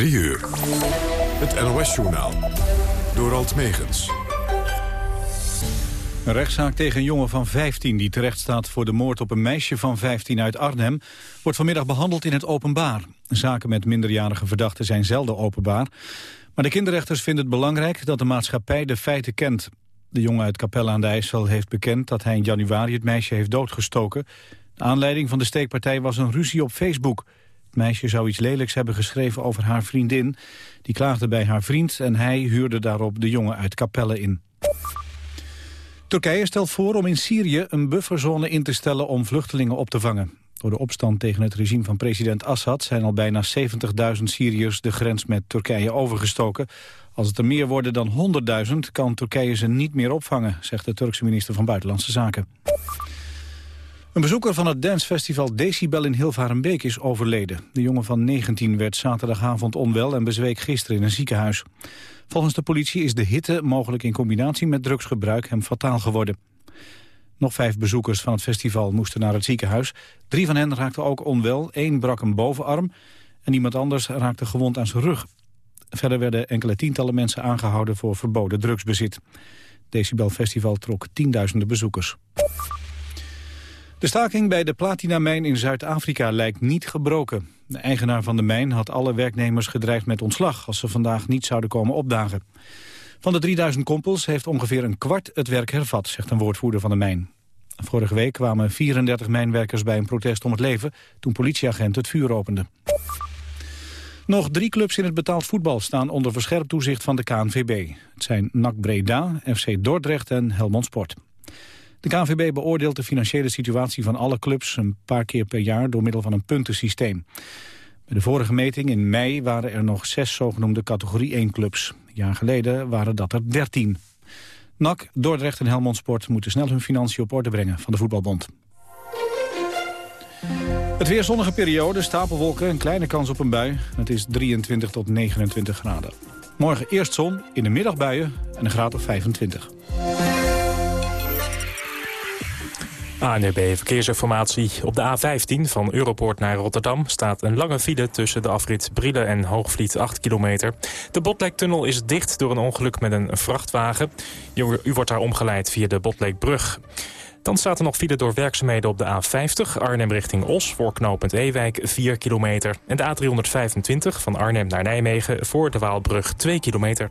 3 uur. Het NOS-journaal. Door Alt Megens. Een rechtszaak tegen een jongen van 15 die terecht staat voor de moord op een meisje van 15 uit Arnhem wordt vanmiddag behandeld in het openbaar. Zaken met minderjarige verdachten zijn zelden openbaar. Maar de kinderrechters vinden het belangrijk dat de maatschappij de feiten kent. De jongen uit Capelle aan de IJssel heeft bekend dat hij in januari het meisje heeft doodgestoken. De aanleiding van de steekpartij was een ruzie op Facebook. Het meisje zou iets lelijks hebben geschreven over haar vriendin. Die klaagde bij haar vriend en hij huurde daarop de jongen uit Capelle in. Turkije stelt voor om in Syrië een bufferzone in te stellen om vluchtelingen op te vangen. Door de opstand tegen het regime van president Assad zijn al bijna 70.000 Syriërs de grens met Turkije overgestoken. Als het er meer worden dan 100.000 kan Turkije ze niet meer opvangen, zegt de Turkse minister van Buitenlandse Zaken. Een bezoeker van het dancefestival Decibel in Hilvarenbeek is overleden. De jongen van 19 werd zaterdagavond onwel en bezweek gisteren in een ziekenhuis. Volgens de politie is de hitte, mogelijk in combinatie met drugsgebruik, hem fataal geworden. Nog vijf bezoekers van het festival moesten naar het ziekenhuis. Drie van hen raakten ook onwel, één brak een bovenarm... en iemand anders raakte gewond aan zijn rug. Verder werden enkele tientallen mensen aangehouden voor verboden drugsbezit. Decibel Festival trok tienduizenden bezoekers. De staking bij de platinamijn in Zuid-Afrika lijkt niet gebroken. De eigenaar van de mijn had alle werknemers gedreigd met ontslag... als ze vandaag niet zouden komen opdagen. Van de 3000 kompels heeft ongeveer een kwart het werk hervat, zegt een woordvoerder van de mijn. Vorige week kwamen 34 mijnwerkers bij een protest om het leven... toen politieagenten het vuur openden. Nog drie clubs in het betaald voetbal staan onder verscherpt toezicht van de KNVB. Het zijn NAC Breda, FC Dordrecht en Helmond Sport. De KNVB beoordeelt de financiële situatie van alle clubs een paar keer per jaar door middel van een puntensysteem. Bij de vorige meting in mei waren er nog zes zogenoemde categorie 1-clubs. Een jaar geleden waren dat er 13. NAC, Dordrecht en Helmond Sport moeten snel hun financiën op orde brengen van de voetbalbond. Het weer zonnige periode, stapelwolken, een kleine kans op een bui. Het is 23 tot 29 graden. Morgen eerst zon, in de middag buien en een graad of 25. ANUB Verkeersinformatie. Op de A15 van Europoort naar Rotterdam staat een lange file tussen de afrit Brielen en Hoogvliet 8 kilometer. De Botlektunnel is dicht door een ongeluk met een vrachtwagen. U wordt daar omgeleid via de Botleekbrug. Dan staat er nog file door werkzaamheden op de A50, Arnhem richting Os, voor knooppunt Ewijk 4 kilometer. En de A325 van Arnhem naar Nijmegen voor de Waalbrug 2 kilometer.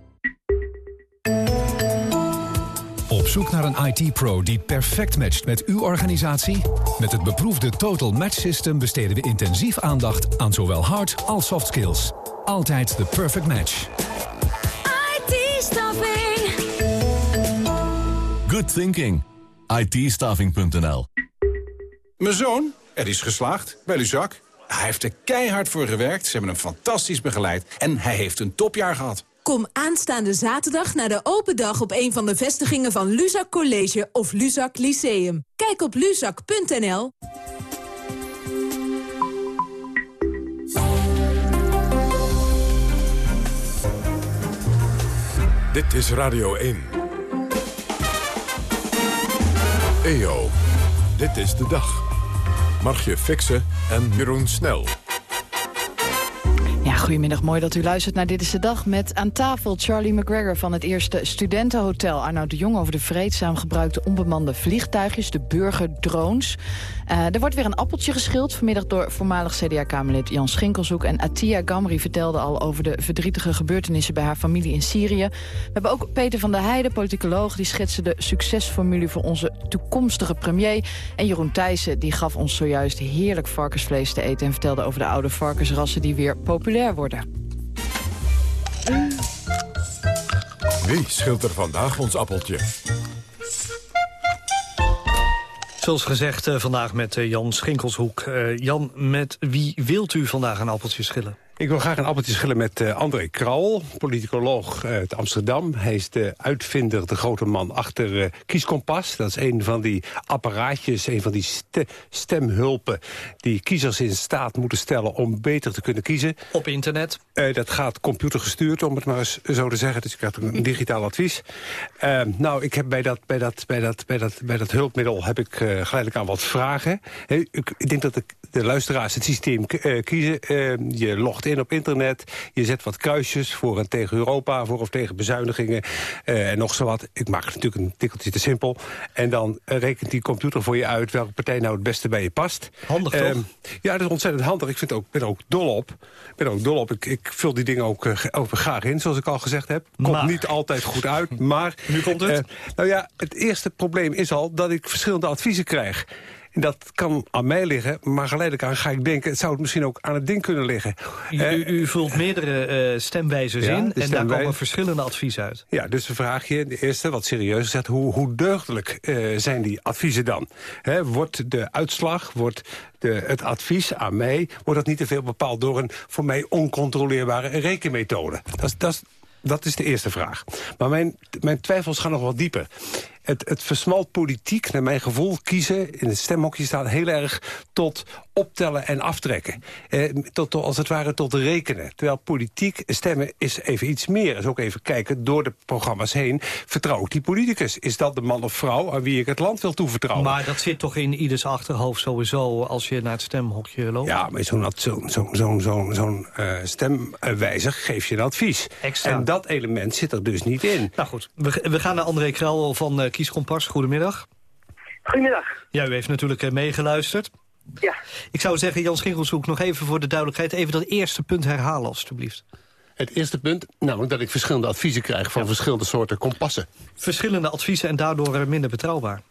Op zoek naar een IT-pro die perfect matcht met uw organisatie? Met het beproefde Total Match System besteden we intensief aandacht aan zowel hard als soft skills. Altijd de perfect match. IT-staffing. Good thinking. it Mijn zoon, er is geslaagd bij Luzak. Hij heeft er keihard voor gewerkt, ze hebben hem fantastisch begeleid... en hij heeft een topjaar gehad. Kom aanstaande zaterdag naar de open dag op een van de vestigingen van Luzak College of Luzak Lyceum. Kijk op luzak.nl. Dit is Radio 1. EO, dit is de dag. Margje Fixen en Jeroen Snel. Goedemiddag. Mooi dat u luistert naar Dit is de Dag... met aan tafel Charlie McGregor van het eerste studentenhotel. Arnoud de Jong over de vreedzaam gebruikte onbemande vliegtuigjes... de burgerdrones. Uh, er wordt weer een appeltje geschild. Vanmiddag door voormalig CDA-Kamerlid Jan Schinkelshoek. En Atia Gamri vertelde al over de verdrietige gebeurtenissen... bij haar familie in Syrië. We hebben ook Peter van der Heijden, politicoloog... die schetste de succesformule voor onze toekomstige premier. En Jeroen Thijssen die gaf ons zojuist heerlijk varkensvlees te eten... en vertelde over de oude varkensrassen die weer populair worden. Wie schilt er vandaag ons appeltje? Zoals gezegd uh, vandaag met uh, Jan Schinkelshoek. Uh, Jan, met wie wilt u vandaag een appeltje schillen? Ik wil graag een appeltje schillen met uh, André Krauwel, politicoloog uit Amsterdam. Hij is de uitvinder, de grote man achter uh, Kieskompas. Dat is een van die apparaatjes, een van die ste stemhulpen... die kiezers in staat moeten stellen om beter te kunnen kiezen. Op internet? Uh, dat gaat computergestuurd, om het maar eens zo te zeggen. Dus ik krijg een digitaal advies. nou, ik heb bij dat, bij dat, bij dat, bij dat, bij dat hulpmiddel heb ik geleidelijk aan wat vragen. Hey, ik, ik, denk dat de, de luisteraars het systeem kiezen. je logt in op internet. Je zet wat kruisjes voor en tegen Europa, voor of tegen bezuinigingen. Uh, en nog zo wat. Ik maak het natuurlijk een tikkeltje te simpel. En dan uh, rekent die computer voor je uit welke partij nou het beste bij je past. Handig toch? Uh, ja, dat is ontzettend handig. Ik vind ook, ben ook dol op. ben ook dol op. Ik, ik vul die dingen ook, ook graag in, zoals ik al gezegd heb. Komt maar. niet altijd goed uit, maar... Nu komt het? nou ja, het eerste probleem is al dat ik verschillende adviezen krijg. En dat kan aan mij liggen, maar geleidelijk aan ga ik denken... het zou het misschien ook aan het ding kunnen liggen. U, u, u vult meerdere uh, stemwijzers ja, in en daar komen verschillende adviezen uit. Ja, dus de vraag je, de eerste, wat serieus gezegd... hoe, hoe deugdelijk uh, zijn die adviezen dan? He, wordt de uitslag, wordt de, het advies aan mij... wordt dat niet te veel bepaald door een voor mij oncontroleerbare rekenmethode? Dat is, dat is dat is de eerste vraag. Maar mijn, mijn twijfels gaan nog wat dieper het, het versmalt politiek, naar mijn gevoel, kiezen... in het stemhokje staat heel erg tot optellen en aftrekken. Eh, tot, tot, als het ware tot rekenen. Terwijl politiek stemmen is even iets meer. Is ook even kijken door de programma's heen. Vertrouw ik die politicus? Is dat de man of vrouw aan wie ik het land wil toevertrouwen? Maar dat zit toch in ieders achterhoofd sowieso... als je naar het stemhokje loopt? Ja, maar zo'n zo, zo, zo, zo, zo uh, stemwijzer geeft je een advies. Extra. En dat element zit er dus niet in. Nou goed, we, we gaan naar André Krauwel van uh, Kieskompas. Goedemiddag. Goedemiddag. Ja, u heeft natuurlijk uh, meegeluisterd. Ja. Ik zou zeggen, Jan Schinkelshoek, nog even voor de duidelijkheid... even dat eerste punt herhalen, alstublieft. Het eerste punt, namelijk dat ik verschillende adviezen krijg... van verschillende soorten kompassen. Verschillende adviezen en daardoor minder betrouwbaar.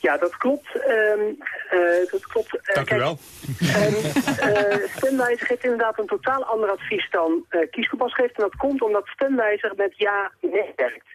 Ja, dat klopt. Um, uh, dat klopt. Uh, Dank u wel. Um, uh, stemwijzer geeft inderdaad een totaal ander advies dan uh, kieskompas geeft. En dat komt omdat stemwijzer met ja-nee werkt.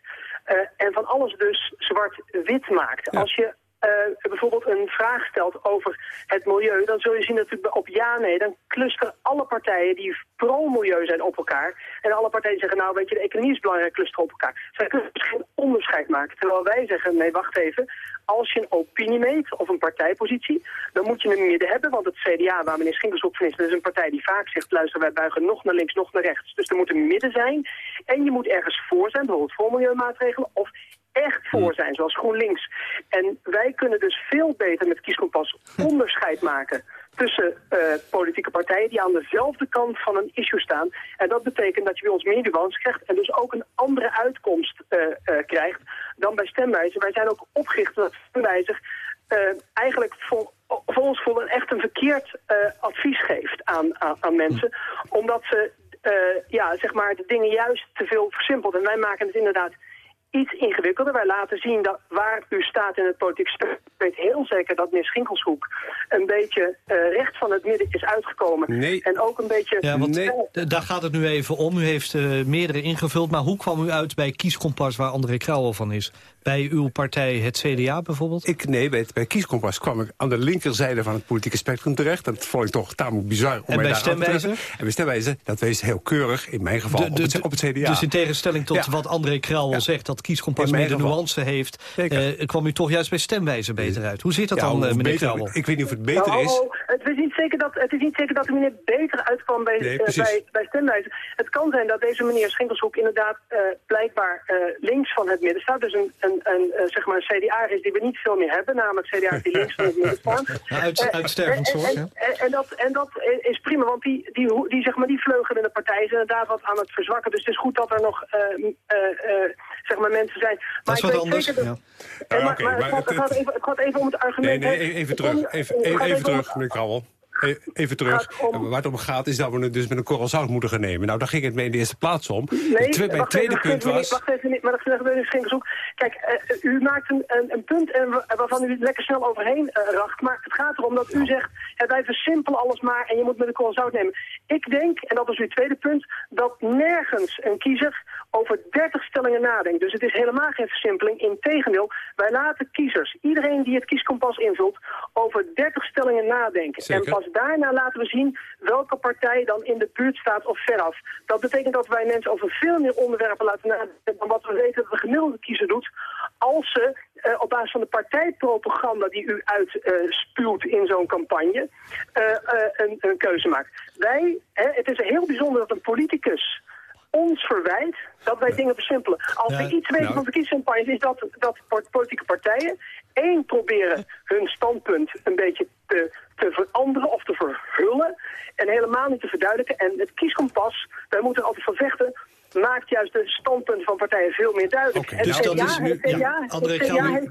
en van alles dus zwart-wit maakt. Als je uh, bijvoorbeeld een vraag stelt over het milieu... dan zul je zien dat op ja-nee, dan clusteren alle partijen die pro-milieu zijn op elkaar. En alle partijen zeggen, nou weet je, de economie is belangrijk, clusteren op elkaar. Zij kunnen dus geen onderscheid maken. Terwijl wij zeggen, nee, wacht even, als je een opinie meet of een partijpositie... dan moet je een midden hebben, want het CDA, waar meneer Schinkels op van is... dat is een partij die vaak zegt, luister, wij buigen nog naar links, nog naar rechts. Dus er moet een midden zijn. En je moet ergens voor zijn, bijvoorbeeld voor milieumaatregelen... of echt voor hmm. zijn, zoals GroenLinks. En wij kunnen dus veel beter met kieskompas onderscheid maken tussen uh, politieke partijen die aan dezelfde kant van een issue staan. En dat betekent dat je bij ons meer nuance krijgt en dus ook een andere uitkomst uh, uh, krijgt dan bij stemwijzer. Wij zijn ook opgericht dat stemwijzer eigenlijk voor, voor ons voor een echt een verkeerd advies geeft aan, aan, aan mensen. Omdat ze ja, zeg maar de dingen juist te veel versimpelt. En wij maken het inderdaad iets ingewikkelder. Wij laten zien dat waar u staat in het politiek spel. Ik weet heel zeker dat meneer Schinkelshoek een beetje uh, recht van het midden is uitgekomen. Nee. En ook een beetje... Ja, want nee. daar gaat het nu even om. U heeft uh, meerdere ingevuld. Maar hoe kwam u uit bij Kieskompas waar André Krauwel van is? Bij uw partij, het CDA bijvoorbeeld? Ik, nee, bij, bij Kieskompas kwam ik aan de linkerzijde van het politieke spectrum terecht. Dat vond ik toch tamelijk bizar om en mij bij daar stemwijzer? En bij stemwijzer, dat wees heel keurig, in mijn geval, de, de, op, het, op, het, CDA. Dus in tegenstelling tot ja. wat André Krauwel ja. zegt... dat Kieskompas meer de nuance heeft... Uh, kwam u toch juist bij stemwijzer beter uit. Hoe zit dat ja, dan, uh, meneer Krauwel? Ik weet niet of het beter nou, is. Oh, het, is niet zeker dat, het is niet zeker dat de meneer beter uitkwam bij, nee, uh, bij, bij stemwijzer. Het kan zijn dat deze meneer Schinkelshoek inderdaad blijkbaar links van het midden staat. Dus een, een, een zeg maar een CDA is die we niet veel meer hebben. Namelijk CDA die links van het midden staan. Uit, uitstervend soort, en, en, en, dat, en dat is prima, want die, die, die, zeg maar, die vleugel in de partij is inderdaad wat aan het verzwakken. Dus het is goed dat er nog zeg maar, mensen zijn. Maar dat is wat anders, dat, ja. Ja, maar, maar, maar het, gaat, het, gaat even, het, gaat, even, om het argument... Nee, nee, even terug. Even, even, even terug, meneer Krauwel. Even terug. Om... Waar het om gaat is dat we het dus met een korrel zout moeten gaan nemen. Nou, daar ging het mee in de eerste plaats om. Nee, mijn tweede even, punt was... Niet, wacht even niet, maar dat is geen gezoek. Kijk, uh, u maakt een, een, een punt en, waarvan u lekker snel overheen uh, racht. Maar het gaat erom dat u zegt, wij versimpelen alles maar en je moet met een korrel zout nemen. Ik denk, en dat is uw tweede punt, dat nergens een kiezer over 30 stellingen nadenkt. Dus het is helemaal geen versimpeling. Integendeel, wij laten kiezers, iedereen die het kieskompas invult, over 30 stellingen nadenken. Zeker. En pas daarna laten we zien welke partij dan in de buurt staat of veraf. Dat betekent dat wij mensen over veel meer onderwerpen laten nadenken dan wat we weten dat de gemiddelde kiezer doet. Als ze uh, op basis van de partijpropaganda die u uitspuwt uh, in zo'n campagne uh, een, een, keuze maakt. Wij, hè, het is heel bijzonder dat een politicus ons verwijt dat wij dingen versimpelen. Als we iets weten nou. van verkiezingscampagnes is dat, dat politieke partijen één proberen hun standpunt een beetje te, te veranderen of te verhullen en helemaal niet te verduidelijken. En het kieskompas, wij moeten altijd van vechten maakt juist de standpunten van partijen veel meer duidelijk. Okay, dus dat is nu, ja, André, ja,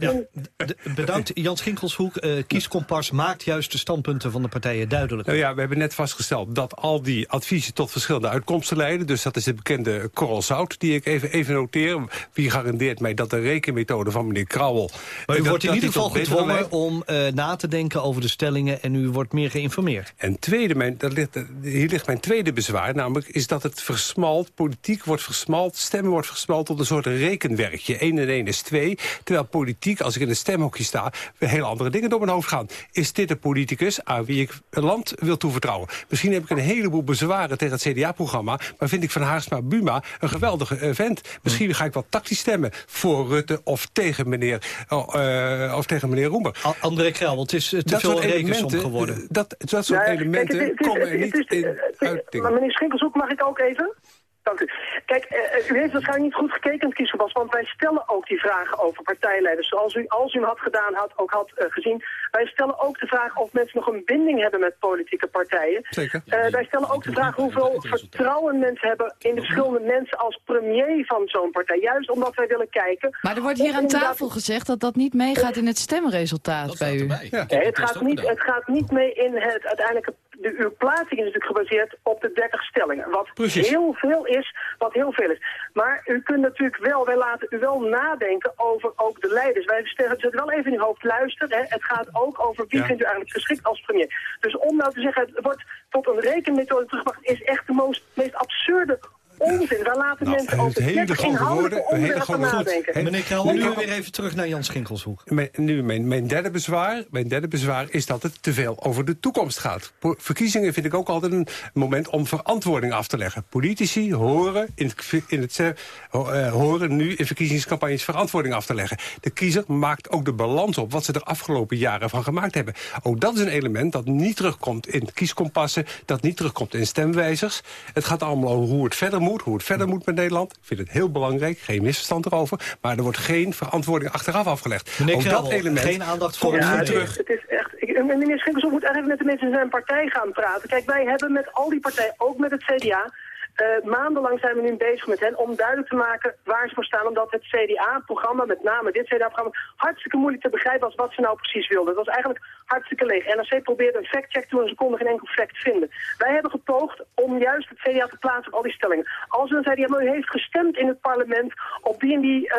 bedankt. Jan Schinkelshoek, uh, Kieskompas maakt juist de standpunten van de partijen duidelijk. Nou ja, we hebben net vastgesteld dat al die adviezen tot verschillende uitkomsten leiden. Dus dat is de bekende korrel zout die ik even, even noteer. Wie garandeert mij dat de rekenmethode van meneer Krauwel... Maar u wordt in ieder geval gedwongen om uh, na te denken over de stellingen... en u wordt meer geïnformeerd. En tweede, mijn, dat ligt, hier ligt mijn tweede bezwaar, namelijk is dat het versmalt politiek wordt versmalt, stemmen wordt versmalt tot een soort rekenwerkje. 1 en 1 is 2. Terwijl politiek, als ik in een stemhokje sta, heel andere dingen door mijn hoofd gaan. Is dit een politicus aan wie ik een land wil toevertrouwen? Misschien heb ik een heleboel bezwaren tegen het CDA-programma, maar vind ik van Haarsma Buma een geweldige vent. Misschien ga ik wel tactisch stemmen voor Rutte of tegen meneer, uh, of tegen meneer Roemer. André Krel, het is te dat veel rekensom geworden. Dat, dat soort ja, elementen kijk, het, het, komen er niet is, in uit. Maar meneer Schinkelshoek, mag ik ook even? Dank u. Kijk, uh, u heeft waarschijnlijk niet goed gekeken in het kiesgewas, want wij stellen ook die vragen over partijleiders. Zoals u, als u hem had gedaan, had, ook had uh, gezien. Wij stellen ook de vraag of mensen nog een binding hebben met politieke partijen. Zeker. Uh, wij stellen ook de vraag hoeveel vertrouwen mensen hebben in de verschillende mensen als premier van zo'n partij. Juist omdat wij willen kijken... Maar er wordt hier aan tafel gezegd dat dat niet meegaat in het stemresultaat bij u. Ja. Nee, het, gaat niet, het gaat niet mee in het uiteindelijke de, uw plaatsing is natuurlijk gebaseerd op de 30 stellingen. Wat Precies. heel veel is, wat heel veel is. Maar u kunt natuurlijk wel, wij laten u wel nadenken over ook de leiders. Wij zetten wel even in uw hoofd, luister, hè, het gaat ook over wie vindt u eigenlijk geschikt als premier. Dus om nou te zeggen, het wordt tot een rekenmethode teruggebracht, is echt de meest absurde onzin. Wij laten nou, mensen over hele grote woorden, hele grote nadenken. Meneer nu weer even terug naar Jan Schinkelshoek. Mijn, nu, mijn, mijn, derde bezwaar, mijn derde bezwaar is dat het te veel over de toekomst gaat. Verkiezingen vind ik ook altijd een moment om verantwoording af te leggen. Politici horen, in het, in het, uh, horen nu in verkiezingscampagnes verantwoording af te leggen. De kiezer maakt ook de balans op wat ze er afgelopen jaren van gemaakt hebben. Ook dat is een element dat niet terugkomt in kieskompassen, dat niet terugkomt in stemwijzers. Het gaat allemaal over hoe het verder moet hoe het verder moet met Nederland. Ik vind het heel belangrijk, geen misverstand erover. Maar er wordt geen verantwoording achteraf afgelegd. Meneer Ook dat element geen aandacht voor ja, terug. Het is echt, ik, meneer Schinkels moet even met de mensen in zijn partij gaan praten. Kijk, wij hebben met al die partijen, ook met het CDA... Uh, maandenlang zijn we nu bezig met hen om duidelijk te maken waar ze voor staan. Omdat het CDA-programma, met name dit CDA-programma, hartstikke moeilijk te begrijpen was wat ze nou precies wilden. Dat was eigenlijk hartstikke leeg. NRC probeerde een fact-check te doen en ze konden geen enkel fact vinden. Wij hebben gepoogd om juist het CDA te plaatsen op al die stellingen. Als we dan zeiden, ja, maar u heeft gestemd in het parlement op die en die, uh,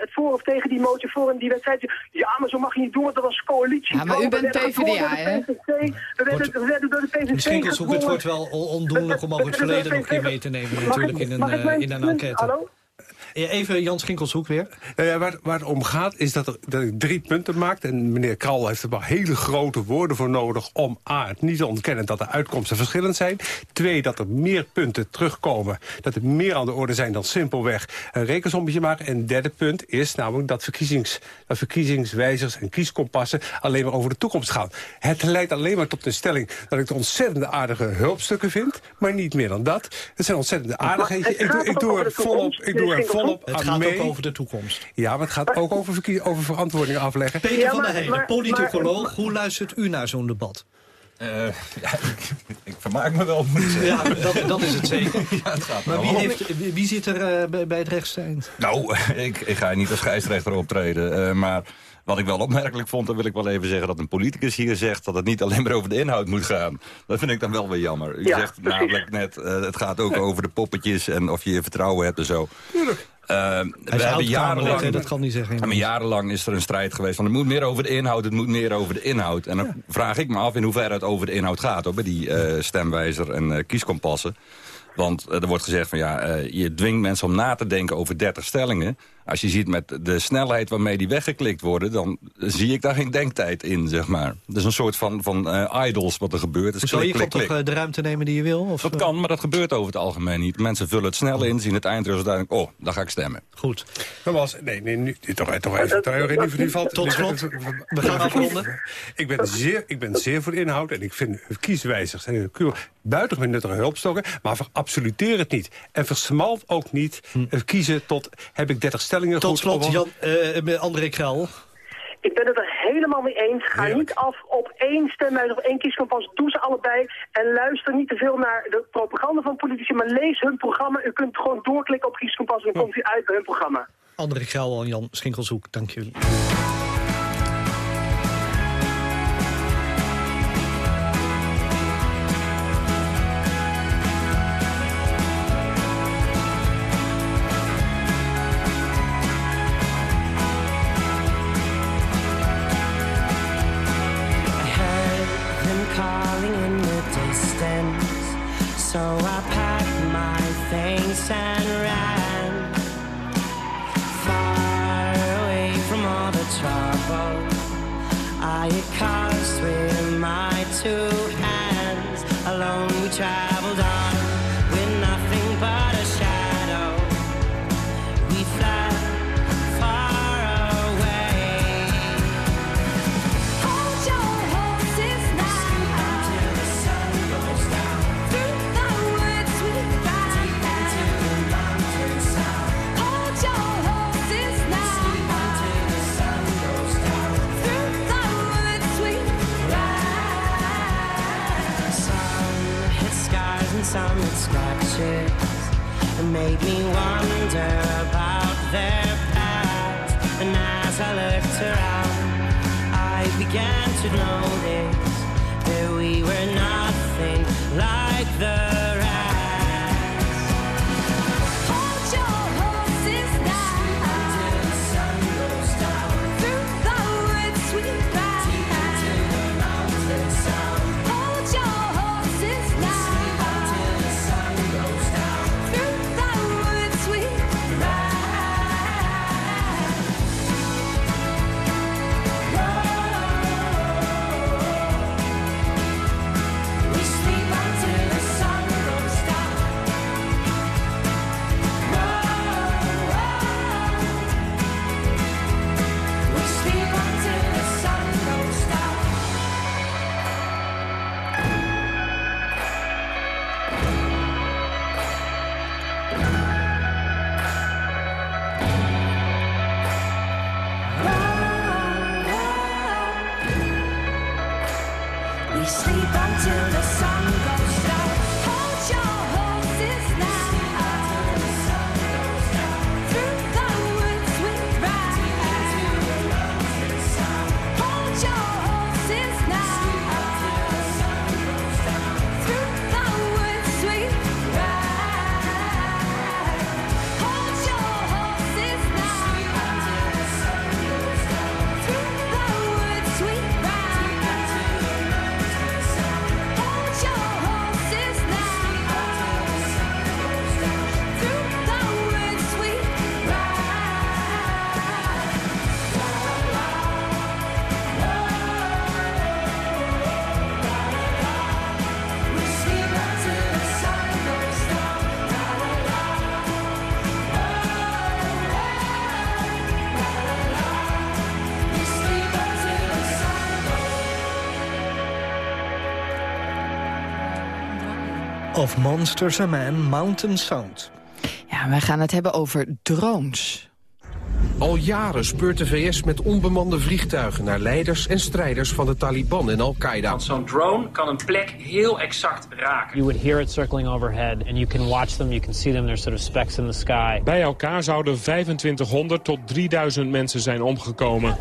het voor of tegen die motie, voor en die wedstrijd. Ja, maar zo mag je niet doen, want dat was coalitie. Ja, maar u bent PvdA, hè? We werden door de PVV Misschien het wordt wel ondoenlijk om over het verleden nog mee te nemen natuurlijk in een, in een enquête. Hallo? Even Jan Schinkelshoek weer. Uh, waar, waar, het om gaat is dat, er, dat ik drie punten maak. En meneer Kral heeft er wel hele grote woorden voor nodig... om A, het niet te ontkennen dat de uitkomsten verschillend zijn. Twee, dat er meer punten terugkomen. Dat er meer aan de orde zijn dan simpelweg een rekensommetje maken. En derde punt is namelijk dat, verkiezings, dat verkiezingswijzers en kieskompassen... alleen maar over de toekomst gaan. Het leidt alleen maar tot de stelling dat ik de ontzettende aardige hulpstukken vind. Maar niet meer dan dat. Het zijn ontzettende aardigheden. Ik, doe, ik doe er volop... Ik doe er volop het gaat ook over de toekomst. Ja, maar het gaat ook over, over verantwoording afleggen. Peter ja, van der Heijden, politicoloog. hoe luistert u naar zo'n debat? Uh, ja, ik, ik, vermaak me wel. Ja, dat, dat, is het zeker. Ja, het gaat maar wie, heeft, wie, zit er uh, bij, bij, het rechtseind? Nou, ik, ik, ga niet als scheidsrechter optreden. Uh, maar wat ik wel opmerkelijk vond, dan wil ik wel even zeggen... dat een politicus hier zegt dat het niet alleen maar over de inhoud moet gaan. Dat vind ik dan wel weer jammer. U zegt namelijk net, uh, het gaat ook over de poppetjes... en of je je vertrouwen hebt en zo. Tuurlijk. Uh, we hebben jarenlang, dat kan niet zeggen. Maar jarenlang is er een strijd geweest van het moet meer over de inhoud, het moet meer over de inhoud. En dan vraag ik me af in hoeverre het over de inhoud gaat, hoor, bij die uh, stemwijzer en uh, kieskompassen. Want er wordt gezegd van ja, je dwingt mensen om na te denken over 30 stellingen. Als je ziet met de snelheid waarmee die weggeklikt worden... dan zie ik daar geen denktijd in, zeg maar. Dat is een soort van, van uh, idols wat er gebeurt. Dus Zou je kan toch uh, de ruimte nemen die je wil? Of, dat kan, maar dat gebeurt over het algemeen niet. Mensen vullen het snel in, zien het eindresultaat... oh, dan ga ik stemmen. Goed. Dat was, nee, nee, nu, toch, toch even terug in ieder geval. Tot slot, we gaan afronden. Ik ben, zeer, ik ben zeer voor inhoud en ik vind kieswijzers zijn buitengewoon nuttige hulpstokken, maar absoluteer het niet. En versmalt ook niet hm. Eh, kiezen tot, heb ik 30 stellingen Tot slot, Jan, uh, André Kral. Ik ben het er helemaal mee eens. Ga niet af op één stemwijze of één kieskompas. Doe ze allebei. En luister niet te veel naar de propaganda van politici. Maar lees hun programma. U kunt gewoon doorklikken op kieskompas en dan komt u uit bij hun programma. André Kral en Jan Schinkelshoek, dank jullie. Of Monsters and Man, Mountain Sound. Ja, wij gaan het hebben over drones. Al jaren speurt de VS met onbemande vliegtuigen naar leiders en strijders van de Taliban en Al-Qaeda. Zo'n drone kan een plek heel exact raken. You would hear it circling overhead and you can watch them, you can see them, there's sort of specks in the sky. Bij elkaar zouden 2500 tot 3000 mensen zijn omgekomen.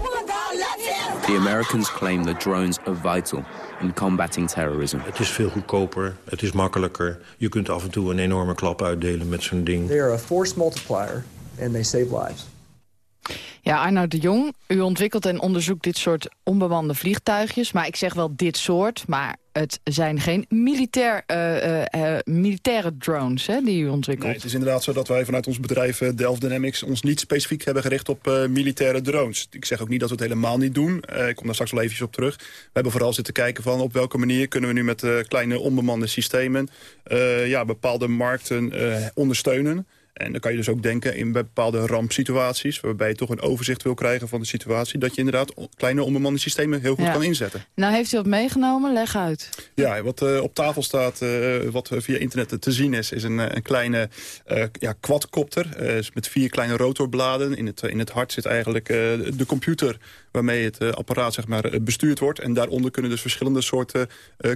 The Americans claim that drones are vital in combating terrorism. Het is veel goedkoper, het is makkelijker. Je kunt af en toe een enorme klap uitdelen met zo'n ding. They are a force multiplier and they save lives. Ja, Arnoud de Jong, u ontwikkelt en onderzoekt dit soort onbemande vliegtuigjes. Maar ik zeg wel dit soort, maar het zijn geen militair, uh, uh, militaire drones hè, die u ontwikkelt. Nee, het is inderdaad zo dat wij vanuit ons bedrijf Delft Dynamics... ons niet specifiek hebben gericht op militaire drones. Ik zeg ook niet dat we het helemaal niet doen. ik kom daar straks wel eventjes op terug. We hebben vooral zitten kijken van op welke manier kunnen we nu met kleine onbemande systemen... ja, bepaalde markten ondersteunen... En dan kan je dus ook denken in bepaalde rampsituaties... waarbij je toch een overzicht wil krijgen van de situatie... dat je inderdaad kleine onbemande systemen heel goed kan inzetten. Nou, heeft u dat meegenomen? Leg uit. Ja, wat uh, op tafel staat, uh, wat via internet te zien is... is een, eh, een kleine uh, ja, quadcopter met vier kleine rotorbladen. In het, in het hart zit eigenlijk de computer waarmee het apparaat zeg maar, bestuurd wordt. En daaronder kunnen dus verschillende soorten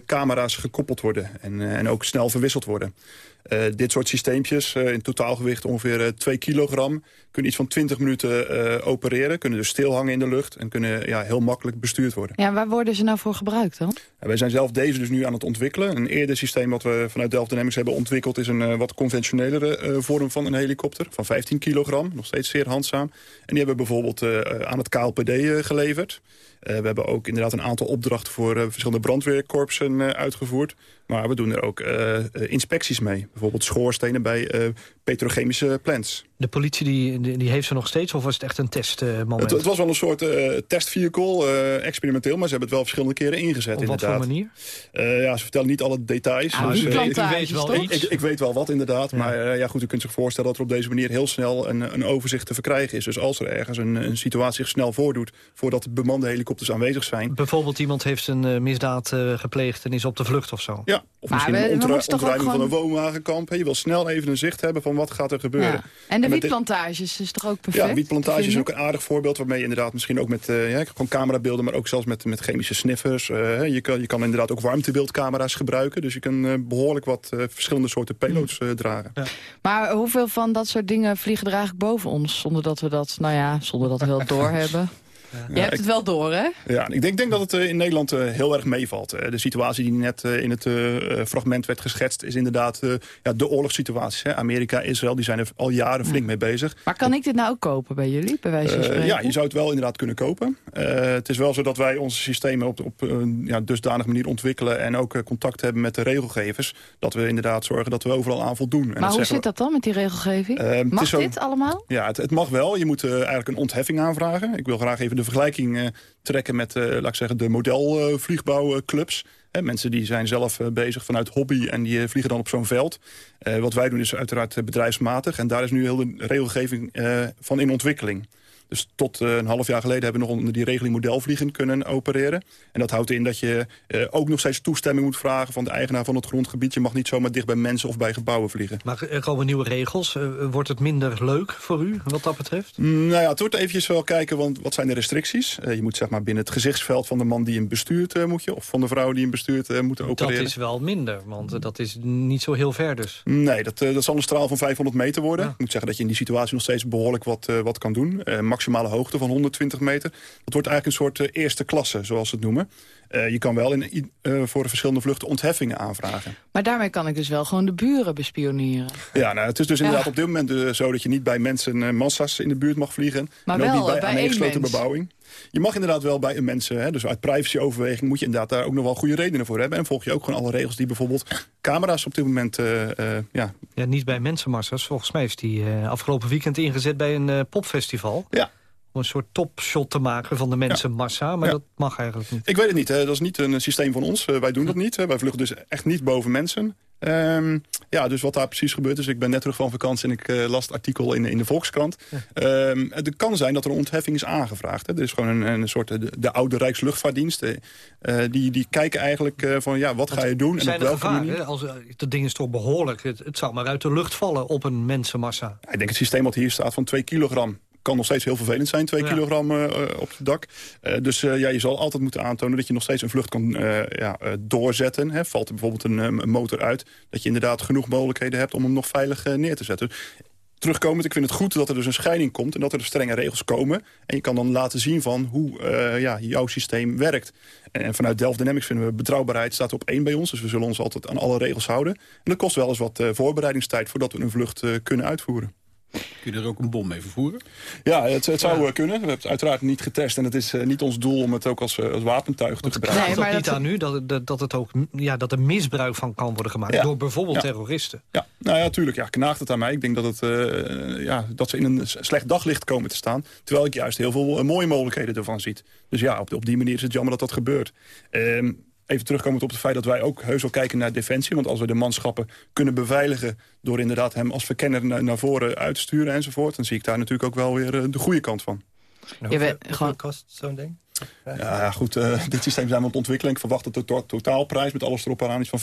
camera's gekoppeld worden... en, en ook snel verwisseld worden. Uh, dit soort systeempjes, uh, in totaalgewicht ongeveer uh, 2 kilogram... kunnen iets van 20 minuten opereren, kunnen dus stilhangen in de lucht... en kunnen ja, heel makkelijk bestuurd worden. Ja, waar worden ze nou voor gebruikt dan? wij zijn zelf deze dus nu aan het ontwikkelen. Een eerder systeem wat we vanuit Delft Dynamics hebben ontwikkeld... is een wat conventionelere vorm van een helikopter, van 15 kilogram. Nog steeds zeer handzaam. En die hebben we bijvoorbeeld aan het KLPD geleverd... We hebben ook inderdaad een aantal opdrachten voor verschillende brandweerkorpsen uitgevoerd. Maar we doen er ook inspecties mee. Bijvoorbeeld schoorstenen bij petrochemische plants. De politie die, die heeft ze nog steeds of was het echt een testmoment? Het, het, was wel een soort uh, testvehicle, uh, experimenteel, maar ze hebben het wel verschillende keren ingezet. Op wat voor manier? Uh, ja, ze vertellen niet alle details. Ah, dus, ik, weet wel iets. Ik, ik, weet wel wat inderdaad, ja. maar ja, goed, u kunt zich voorstellen dat er op deze manier heel snel een, een overzicht te verkrijgen is. Dus als er ergens een, een situatie zich snel voordoet, voordat de bemande helikopters aanwezig zijn. Bijvoorbeeld iemand heeft een misdaad gepleegd en is op de vlucht of zo? Ja, of maar misschien we, een ontruiming van een woonwagenkamp. Je wil snel even een zicht hebben van wat gaat er gebeuren. Ja. En de wietplantages is toch ook perfect? Ja, wietplantages is ook een aardig voorbeeld... waarmee je inderdaad misschien ook met uh, ja, gewoon camerabeelden... maar ook zelfs met, met chemische sniffers. Uh, je, kan, je kan inderdaad ook warmtebeeldcamera's gebruiken. Dus je kan uh, behoorlijk wat verschillende soorten payloads dragen. Ja. Maar hoeveel van dat soort dingen vliegen er eigenlijk boven ons... zonder dat we dat, nou ja, zonder dat we heel doorhebben? Je hebt het wel door, hè? Ja, ik denk, denk dat het eh, in Nederland eh, heel erg meevalt. Eh, de situatie die net in het fragment werd geschetst... is inderdaad ja, de oorlogssituatie. Hè. Amerika, Israël, die zijn er al jaren flink mee bezig. Maar kan ik dit nou ook kopen bij jullie, bij wijze van spreken? ja, je zou het wel inderdaad kunnen kopen. het is wel zo dat wij onze systemen op, op een ja, dusdanige manier ontwikkelen... en ook contact hebben met de regelgevers... dat we inderdaad zorgen dat we overal aan voldoen. Maar hoe zit dat dan met die regelgeving? mag dit allemaal? Ja, het, het, mag wel. Je moet eigenlijk een ontheffing aanvragen. Ik wil graag even de vergelijking uh, trekken met uh, laat ik zeggen, de modelvliegbuwclubs. mensen die zijn zelf uh, bezig vanuit hobby en die vliegen dan op zo'n veld. wat wij doen is uiteraard bedrijfsmatig. En daar is nu heel de regelgeving van in ontwikkeling. Dus tot uh, een half jaar geleden hebben we nog onder die regeling modelvliegen kunnen opereren. En dat houdt in dat je uh, ook nog steeds toestemming moet vragen van de eigenaar van het grondgebied. Je mag niet zomaar dicht bij mensen of bij gebouwen vliegen. Maar er komen nieuwe regels. Wordt het minder leuk voor u wat dat betreft? Mm, nou ja, het wordt eventjes wel kijken, want wat zijn de restricties? je moet zeg maar binnen het gezichtsveld van de man die hem bestuurt moet je. Of van de vrouw die hem bestuurt moet opereren. Dat is wel minder, want dat is niet zo heel ver dus. Nee, dat, dat zal een straal van 500 meter worden. Ik moet zeggen dat je in die situatie nog steeds behoorlijk wat, wat kan doen maximale hoogte van 120 meter. Dat wordt eigenlijk een soort uh, eerste klasse, zoals ze het noemen. Uh, je kan wel in, uh, voor verschillende vluchten ontheffingen aanvragen. Maar daarmee kan ik dus wel gewoon de buren bespioneren. Ja, nou, het is dus inderdaad op dit moment zo dat je niet bij mensen massa's in de buurt mag vliegen. Maar en ook niet bij, bij aaneengesloten bebouwing. Je mag inderdaad wel bij mensen, hè, dus uit privacyoverweging... moet je inderdaad daar ook nog wel goede redenen voor hebben. En volg je ook gewoon alle regels die bijvoorbeeld camera's op dit moment... Uh, uh, ja. ja, niet bij mensenmassa's. Volgens mij is die uh, afgelopen weekend ingezet bij een popfestival. Ja om een soort topshot te maken van de mensenmassa. Maar dat mag eigenlijk niet. Ik weet het niet. Hè. Dat is niet een systeem van ons. wij doen dat niet. Hè. Wij vluchten dus echt niet boven mensen. Um, ja, dus wat daar precies gebeurt is... ik ben net terug van vakantie en ik uh, las het artikel in, in de Volkskrant. Um, het kan zijn dat er een ontheffing is aangevraagd. Hè. Er is gewoon een, een soort de, de oude Rijksluchtvaartdienst. Uh, die, die kijken eigenlijk uh, van ja, wat ga je doen en op manier. Als, dat ding is toch behoorlijk. Het, het, zou maar uit de lucht vallen op een mensenmassa. Ja, ik denk het systeem wat hier staat van 2 kilogram kan nog steeds heel vervelend zijn, 2 kilogram uh, op het dak. Uh, dus uh, ja, je zal altijd moeten aantonen dat je nog steeds een vlucht kan ja, doorzetten. Hè. Valt er bijvoorbeeld een, een, motor uit, dat je inderdaad genoeg mogelijkheden hebt om hem nog veilig neer te zetten. Terugkomend, ik vind het goed dat er dus een scheiding komt en dat er strenge regels komen. En je kan dan laten zien van hoe ja, jouw systeem werkt. En, vanuit Delft Dynamics vinden we betrouwbaarheid staat op één bij ons. Dus we zullen ons altijd aan alle regels houden. En dat kost wel eens wat voorbereidingstijd voordat we een vlucht kunnen uitvoeren. Kun je er ook een bom mee vervoeren? Ja, het, het zou eh, kunnen. We hebben het uiteraard niet getest. En het is niet ons doel om het ook als, als wapentuig te gebruiken. Nee, maar dat niet aan nu dat, dat, dat, het ook, ja, dat er misbruik van kan worden gemaakt... door bijvoorbeeld terroristen? Ja, nou ja, tuurlijk. Ja, knaagt het aan mij. Ik denk dat, het, ja, dat ze in een slecht daglicht komen te staan. Terwijl ik juist heel veel mooie mogelijkheden ervan zie. Dus ja, op, op die manier is het jammer dat dat gebeurt. Ehm, even terugkomend op het feit dat wij ook heus wel kijken naar defensie. Want als we de manschappen kunnen beveiligen... door inderdaad hem als verkenner naar, naar voren uit te sturen enzovoort... dan zie ik daar natuurlijk ook wel weer eh, de goede kant van. Je bent gewoon kost zo'n ding? Ja, goed, uh, dit systeem zijn we aan het ontwikkelen. Ik verwacht dat de totaalprijs met alles erop en aan... iets van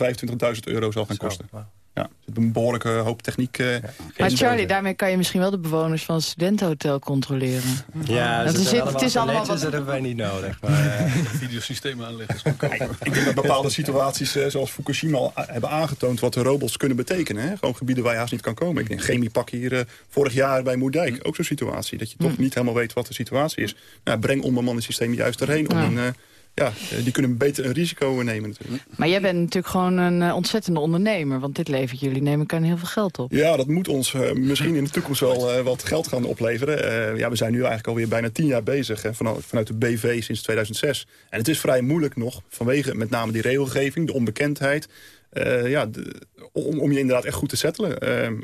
25.000 euro zal gaan kosten. Ja, er zit een behoorlijke hoop techniek. Uh, maar Charlie, daarmee kan je misschien wel de bewoners van het studentenhotel controleren. Ja, dat is, het is allemaal wat... dat hebben wij niet nodig. Maar, uh, videosysteem aanleggen is goedkoper. Ik denk dat bepaalde situaties, uh, zoals Fukushima, al hebben aangetoond wat de robots kunnen betekenen. Hè? Gewoon gebieden waar je haast niet kan komen. Ik denk chemiepak hier vorig jaar bij Moerdijk. Ook zo'n situatie. Dat je toch niet helemaal weet wat de situatie is. Nou, breng onbemande systeem juist erheen om een ja, eh, die kunnen beter een risico nemen natuurlijk. Maar jij bent natuurlijk gewoon een uh, ontzettende ondernemer. Want dit levert jullie nemen kan heel veel geld op. Ja, dat moet ons uh, misschien in de toekomst wel wat geld gaan opleveren. ja, we zijn nu eigenlijk alweer bijna tien jaar bezig. Hè, vanuit, vanuit de BV sinds 2006. En het is vrij moeilijk nog vanwege met name die regelgeving, de onbekendheid. ja, om, om je inderdaad echt goed te settelen.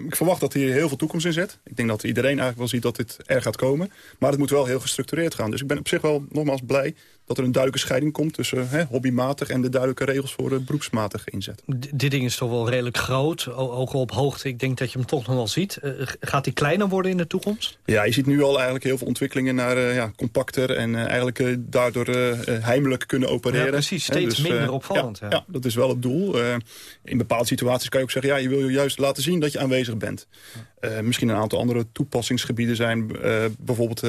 ik verwacht dat hier heel veel toekomst in zit. Ik denk dat iedereen eigenlijk wel ziet dat dit er gaat komen. Maar het moet wel heel gestructureerd gaan. Dus ik ben op zich wel nogmaals blij dat er een duidelijke scheiding komt tussen hè, hobbymatig en de duidelijke regels voor de beroepsmatige inzet. dit ding is toch wel redelijk groot, ook op hoogte. Ik denk dat je hem toch nog wel ziet. Uh, gaat die kleiner worden in de toekomst? Ja, je ziet nu al eigenlijk heel veel ontwikkelingen naar uh, ja, compacter en uh, eigenlijk daardoor heimelijk kunnen opereren. Ja, precies, steeds dus, minder opvallend. Ja, ja. dat is wel het doel. in bepaalde situaties kan je ook zeggen, ja, je wil juist laten zien dat je aanwezig bent. misschien een aantal andere toepassingsgebieden zijn, bijvoorbeeld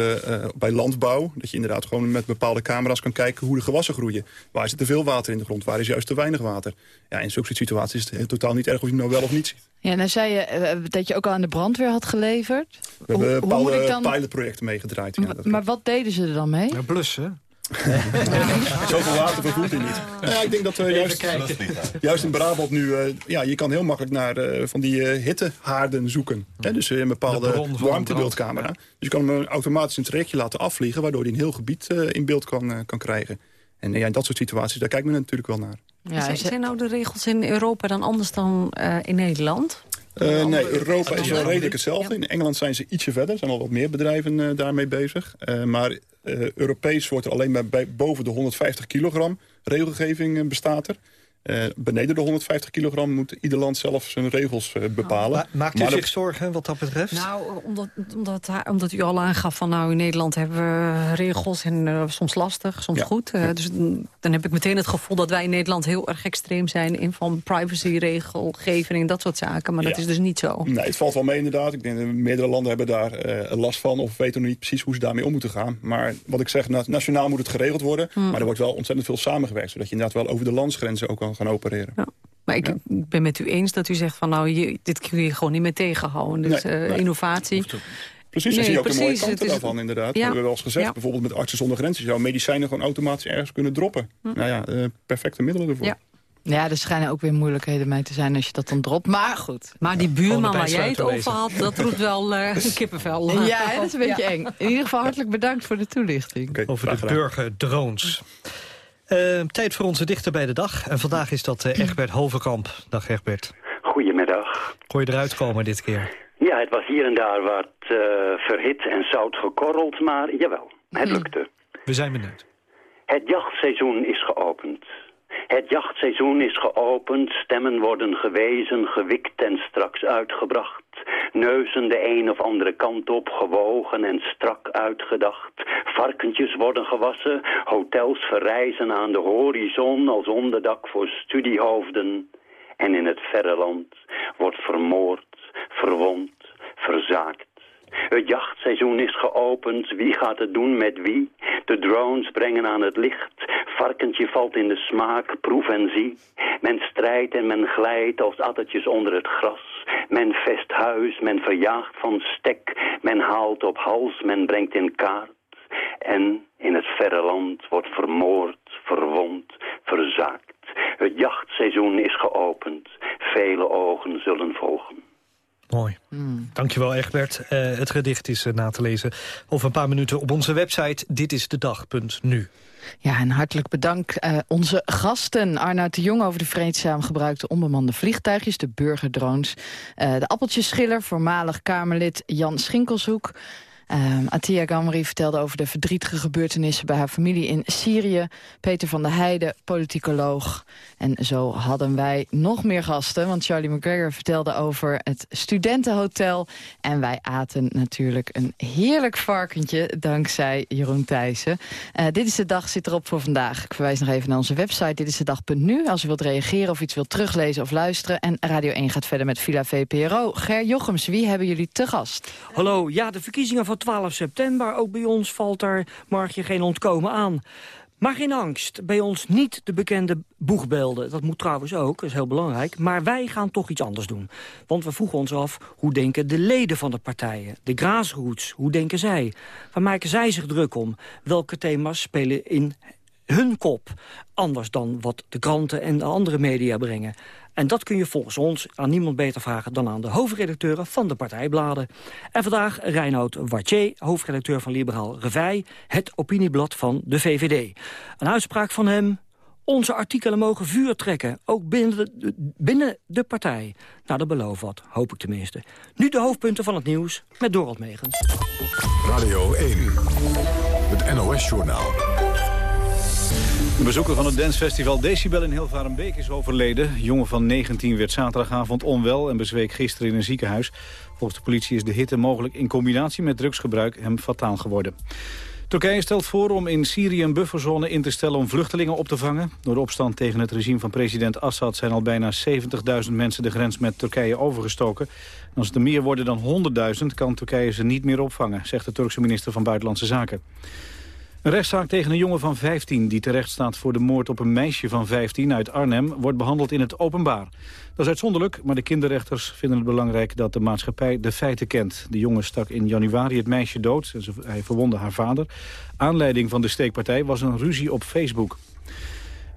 bij landbouw. Dat je inderdaad gewoon met bepaalde camera's kan kijken hoe de gewassen groeien. Waar is er te veel water in de grond? Waar is juist te weinig water? Ja, in zulke situaties is het totaal niet erg of je nou wel of niet ziet. Ja, nou zei je uh, dat je ook al aan de brandweer had geleverd. We hebben bepaalde dan... pilotprojecten meegedraaid. Ja, maar wat deden ze er dan mee? Ja, blussen. Zoveel water vervoert hij niet. Ja, ik denk dat uh, juist, juist in Brabant nu... Uh, ja, je kan heel makkelijk naar uh, van die hittehaarden zoeken. Hè? Dus een bepaalde warmtebeeldcamera. Dus je kan hem automatisch een trajectje laten afvliegen... waardoor hij een heel gebied in beeld kan, kan krijgen. En ja, in dat soort situaties, daar kijkt men natuurlijk wel naar. Ja, zijn nou de regels in Europa dan anders dan in Nederland? Uh, nee, Europa is wel redelijk hetzelfde. In Engeland zijn ze ietsje verder. Er zijn al wat meer bedrijven uh, daarmee bezig. Uh, maar Europees wordt er alleen maar bij boven de 150 kilogram regelgeving bestaat er. Uh, beneden de 150 kilogram moet ieder land zelf zijn regels uh, bepalen. maakt u zich zorgen wat dat betreft? Nou, omdat, omdat, omdat u al aangaf van nou in Nederland hebben we regels en uh, soms lastig, soms goed. Dus dan heb ik meteen het gevoel dat wij in Nederland heel erg extreem zijn in van privacyregelgeving en dat soort zaken. Maar dat is dus niet zo. Nee, het valt wel mee inderdaad. Ik denk dat meerdere landen hebben daar last van of weten nog niet precies hoe ze daarmee om moeten gaan. Maar wat ik zeg, nationaal moet het geregeld worden. Hmm. Maar er wordt wel ontzettend veel samengewerkt, zodat je inderdaad wel over de landsgrenzen ook kan gaan opereren. Ja. Maar ik ben met u eens dat u zegt van nou, je, dit kun je gewoon niet meer tegenhouden. Dus uh, innovatie... Precies, nee, zie je ook de mooie kanten daarvan inderdaad. We hebben wel eens gezegd, bijvoorbeeld met artsen zonder grenzen... zou medicijnen gewoon automatisch ergens kunnen droppen. Hm. Nou ja, uh, perfecte middelen ervoor. Ja. Ja, er schijnen ook weer moeilijkheden mee te zijn als je dat dan dropt. Maar goed. Maar die buurman waar jij het over had, dat roept wel uh, kippenvel. Ja, dat is een beetje eng. In ieder geval hartelijk bedankt voor de toelichting. Okay, over de burgerdrones. Uh, tijd voor onze dichter bij de dag. En vandaag is dat uh, Egbert Hovenkamp. Dag Egbert. Goedemiddag. Kon je eruit komen dit keer? Ja, het was hier en daar wat uh, verhit en zout gekorreld, maar jawel, het mhm. lukte. We zijn benieuwd. Het jachtseizoen is geopend. Het jachtseizoen is geopend, stemmen worden gewezen, gewikt en straks uitgebracht. Neuzen de een of andere kant op, gewogen en strak uitgedacht. Varkentjes worden gewassen, hotels verrijzen aan de horizon als onderdak voor studiehoofden. En in het verre land wordt vermoord, verwond, verzaakt. Het jachtseizoen is geopend. Wie gaat het doen met wie? De drones brengen aan het licht. Varkentje valt in de smaak, proef en zie. Men strijdt en men glijdt als addertjes onder het gras. Men vest huis, men verjaagt van stek. Men haalt op hals, men brengt in kaart. En in het verre land wordt vermoord, verwond, verzaakt. Het jachtseizoen is geopend. Vele ogen zullen volgen. Mooi. Mm. Dankjewel, Egbert. Uh, het gedicht is uh, na te lezen over een paar minuten op onze website ditisdedag.nu. Ja, en hartelijk bedankt uh, onze gasten. Arnoud de Jong over de vreedzaam gebruikte onbemande vliegtuigjes, de burgerdrones. de appeltjeschiller, voormalig Kamerlid Jan Schinkelshoek. Um, Atia Gamri vertelde over de verdrietige gebeurtenissen bij haar familie in Syrië. Peter van der Heijden, politicoloog. En zo hadden wij nog meer gasten, want Charlie McGregor vertelde over het studentenhotel. En wij aten natuurlijk een heerlijk varkentje, dankzij Jeroen Thijssen. Uh, dit is de dag, zit erop voor vandaag. Ik verwijs nog even naar onze website, dit is de dag.nu. Als u wilt reageren of iets wilt teruglezen of luisteren. En Radio 1 gaat verder met Villa VPRO. Ger Jochems, wie hebben jullie te gast? Hallo, ja, de verkiezingen van 12 september. Ook bij ons valt daar, je geen ontkomen aan. Maar geen angst, bij ons niet de bekende boegbeelden. Dat moet trouwens ook, dat is heel belangrijk. Maar wij gaan toch iets anders doen. Want we vroegen ons af, hoe denken de leden van de partijen? De grassroots, hoe denken zij? Waar maken zij zich druk om? Welke thema's spelen in hun kop? Anders dan wat de kranten en de andere media brengen. En dat kun je volgens ons aan niemand beter vragen... dan aan de hoofdredacteuren van de partijbladen. En vandaag Reinoud Wattier, hoofdredacteur van Liberaal Revij... het opinieblad van de VVD. Een uitspraak van hem... Onze artikelen mogen vuur trekken, ook binnen de, binnen de partij. Nou, dat beloof wat, hoop ik tenminste. Nu de hoofdpunten van het nieuws met Dorot Megens. Radio 1, het NOS-journaal. De bezoeker van het dancefestival Decibel in Hilvarenbeek is overleden. jongen van 19 werd zaterdagavond onwel en bezweek gisteren in een ziekenhuis. Volgens de politie is de hitte mogelijk in combinatie met drugsgebruik hem fataal geworden. Turkije stelt voor om in Syrië een bufferzone in te stellen om vluchtelingen op te vangen. Door de opstand tegen het regime van president Assad zijn al bijna 70.000 mensen de grens met Turkije overgestoken. En als het er meer worden dan 100.000 kan Turkije ze niet meer opvangen, zegt de Turkse minister van Buitenlandse Zaken. Een rechtszaak tegen een jongen van 15 die terecht staat voor de moord op een meisje van 15 uit Arnhem wordt behandeld in het openbaar. Dat is uitzonderlijk, maar de kinderrechters vinden het belangrijk dat de maatschappij de feiten kent. De jongen stak in januari het meisje dood en hij verwonde haar vader. Aanleiding van de steekpartij was een ruzie op Facebook.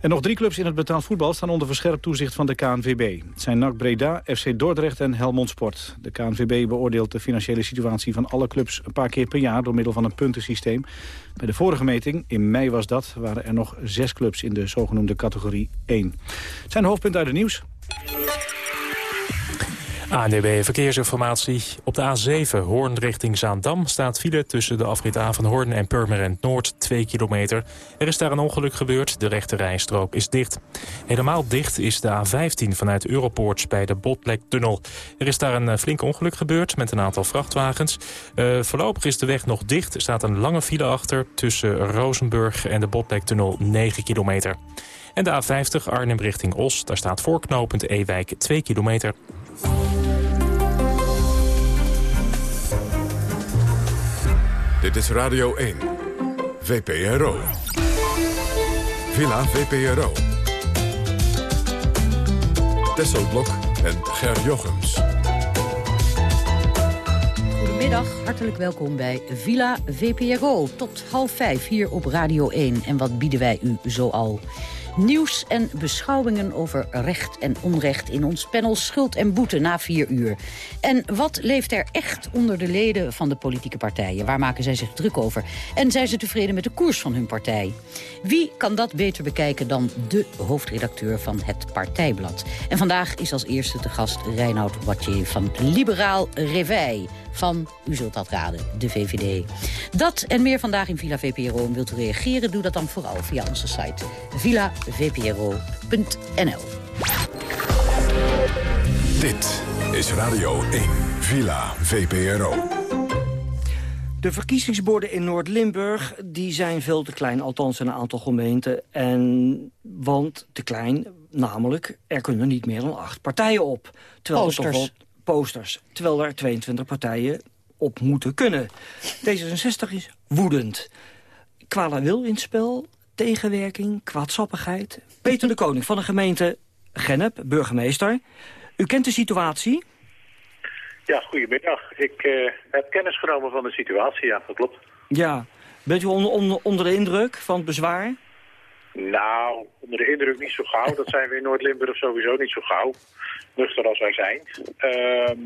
En nog drie clubs in het betaald voetbal staan onder verscherpt toezicht van de KNVB. Het zijn NAC Breda, FC Dordrecht en Helmond Sport. De KNVB beoordeelt de financiële situatie van alle clubs een paar keer per jaar door middel van een puntensysteem. Bij de vorige meting, in mei was dat, waren er nog zes clubs in de zogenoemde categorie 1. Het zijn hoofdpunten uit het nieuws. ANDB Verkeersinformatie. Op de A7 Hoorn richting Zaandam staat file tussen de afrit Hoorn en Purmerend Noord 2 kilometer. Er is daar een ongeluk gebeurd, de rechte rijstrook is dicht. Helemaal dicht is de A15 vanuit Europoorts bij de Botlektunnel. Er is daar een eh, flink ongeluk gebeurd met een aantal vrachtwagens. Uh, voorlopig is de weg nog dicht. Er staat een lange file achter tussen Rozenburg en de Botlektunnel 9 kilometer. En de A50 Arnhem richting Os, daar staat voorknopend Ewijk 2 kilometer. Dit is Radio 1. VPRO. Villa VPRO. Tesselblok en Ger Jochems. Goedemiddag, hartelijk welkom bij Villa VPRO. Tot half vijf hier op Radio 1. En wat bieden wij u zoal? Nieuws en beschouwingen over recht en onrecht in ons panel Schuld en Boete na vier uur. En wat leeft er echt onder de leden van de politieke partijen? Waar maken zij zich druk over? En zijn ze tevreden met de koers van hun partij? Wie kan dat beter bekijken dan de hoofdredacteur van het Partijblad? En vandaag is als eerste te gast Reinoud Wattier van Liberaal Reveil van, u zult dat raden, de VVD. Dat en meer vandaag in Villa VPRO. En wilt u reageren, doe dat dan vooral via onze site villavpro.nl. Dit is Radio 1, Villa VPRO. De verkiezingsborden in Noord-Limburg die zijn veel te klein, althans in een aantal gemeenten. En, want te klein, namelijk, er kunnen niet meer dan acht partijen op. Terwijl Posters. toch wel posters. Terwijl er 22 partijen op moeten kunnen. D66 is woedend. Kwala wil in het spel, tegenwerking, kwaadsappigheid. Peter de Koning van de gemeente Gennep, burgemeester. U kent de situatie? Ja, goedemiddag. Ik uh, heb kennis genomen van de situatie, ja, dat klopt. Ja. Bent u onder de indruk van het bezwaar? Nou, onder de indruk niet zo gauw. Dat zijn we in Noord-Limburg sowieso niet zo gauw. Nuchter als wij zijn. Ehm,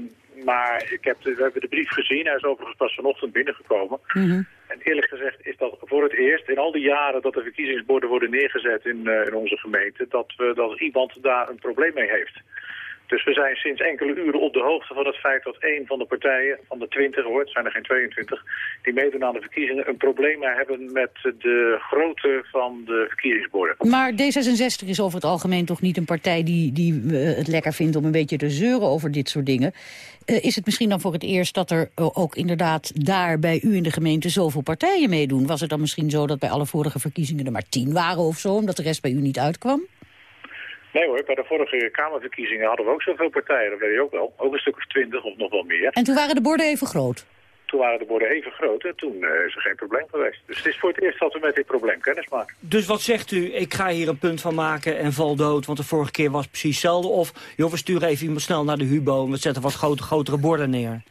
maar ik heb de, we hebben de brief gezien. Hij is overigens pas vanochtend binnengekomen. Mhm. En eerlijk gezegd is dat voor het eerst in al die jaren dat de verkiezingsborden worden neergezet in, eh, in onze gemeente... Dat, we, dat iemand daar een probleem mee heeft. Dus we zijn sinds enkele uren op de hoogte van het feit dat een van de partijen, van de 20 hoor, het zijn er geen 22, die meedoen aan de verkiezingen, een probleem hebben met de grootte van de verkiezingsborden. Maar D66 is over het algemeen toch niet een partij die, die het lekker vindt om een beetje te zeuren over dit soort dingen. Eh, is het misschien dan voor het eerst dat er ook inderdaad daar bij u in de gemeente zoveel partijen meedoen? Was het dan misschien zo dat bij alle vorige verkiezingen er maar tien waren of zo, omdat de rest bij u niet uitkwam? Nee hoor, bij de vorige Kamerverkiezingen hadden we ook zoveel partijen, dat weet je ook wel. Ook een stuk of twintig of nog wel meer. En toen waren de borden even groot? Toen waren de borden even groot en toen uh, is er geen probleem geweest. Dus het is voor het eerst dat we met dit probleem kennis maken. Dus wat zegt u, ik ga hier een punt van maken en val dood, want de vorige keer was precies hetzelfde. Of, joh, we sturen even iemand snel naar de Hubo en we zetten wat grote, grotere borden neer.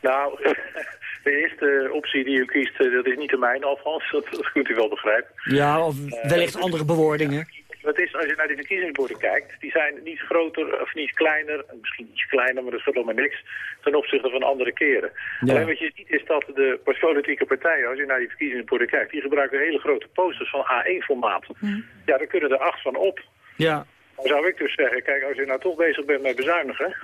Nou, de eerste optie die u kiest, dat is niet de mijne alvast. Dat, dat kunt u wel begrijpen. Ja, of wellicht uh, andere bewoordingen. Het is, als je naar de verkiezingsborden kijkt, die zijn niet groter of niet kleiner, misschien iets kleiner, maar dat scheelt maar niks, ten opzichte van andere keren. Ja. Alleen wat je ziet is dat de politieke partijen, als je naar die verkiezingsborden kijkt, die gebruiken hele grote posters van A1-formaat. Ja, daar kunnen er acht van op. Ja. Dan zou ik dus zeggen, kijk, als je nou toch bezig bent met bezuinigen,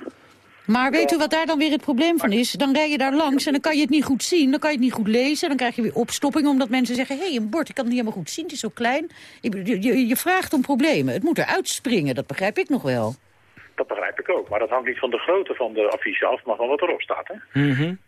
maar weet u wat daar dan weer het probleem van is? Dan rij je daar langs en dan kan je het niet goed zien. Dan kan je het niet goed lezen. Dan krijg je weer opstopping omdat mensen zeggen... hé, hey, een bord, ik kan het niet helemaal goed zien, het is zo klein. Je, je, je vraagt om problemen. Het moet eruit springen, dat begrijp ik nog wel. Dat begrijp ik ook. Maar dat hangt niet van de grootte van de affiche af, maar van wat erop staat. Hè? Mm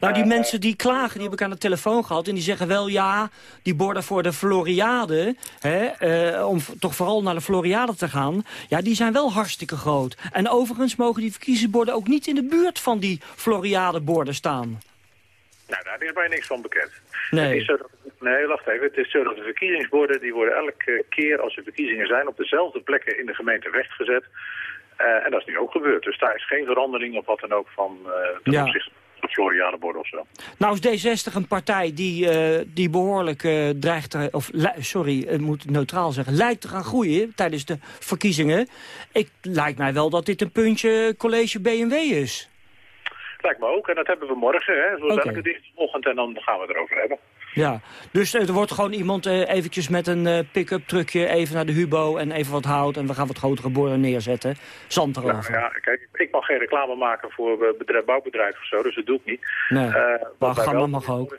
Nou, die mensen die klagen, die heb ik aan de telefoon gehad... en die zeggen wel, ja, die borden voor de Floriade... Hè, uh, om toch vooral naar de Floriade te gaan... ja, die zijn wel hartstikke groot. En overigens mogen die verkiezingsborden ook niet in de buurt... van die Floriade-borden staan. Nou, daar is mij niks van bekend. Nee. Het is zo dat, nee, wacht even. Het is zo dat de verkiezingsborden... die worden elke keer als er verkiezingen zijn... op dezelfde plekken in de gemeente weggezet... Uh, en dat is nu ook gebeurd. Dus daar is geen verandering of wat dan ook van uh, ten Ja. opzichte van Floriade-borden of zo. Nou is D60 een partij die, eh, die behoorlijk eh, dreigt, te, of sorry, ik moet neutraal zeggen, lijkt te gaan groeien tijdens de verkiezingen. Ik lijkt mij wel dat dit een puntje college BMW is. Lijkt me ook. En dat hebben we morgen. Hè. Zo elke dinsdagochtend en dan gaan we het erover hebben. Ja, dus er wordt gewoon iemand eh, eventjes met een eh, pick-up truckje even naar de Hubo en even wat hout en we gaan wat grotere borden neerzetten. Zand Nou, erover. ja, kijk, ik mag geen reclame maken voor eh, bedrijf, bouwbedrijf of zo, dus dat doe ik niet. Nee, maar gamma wel- mag ook.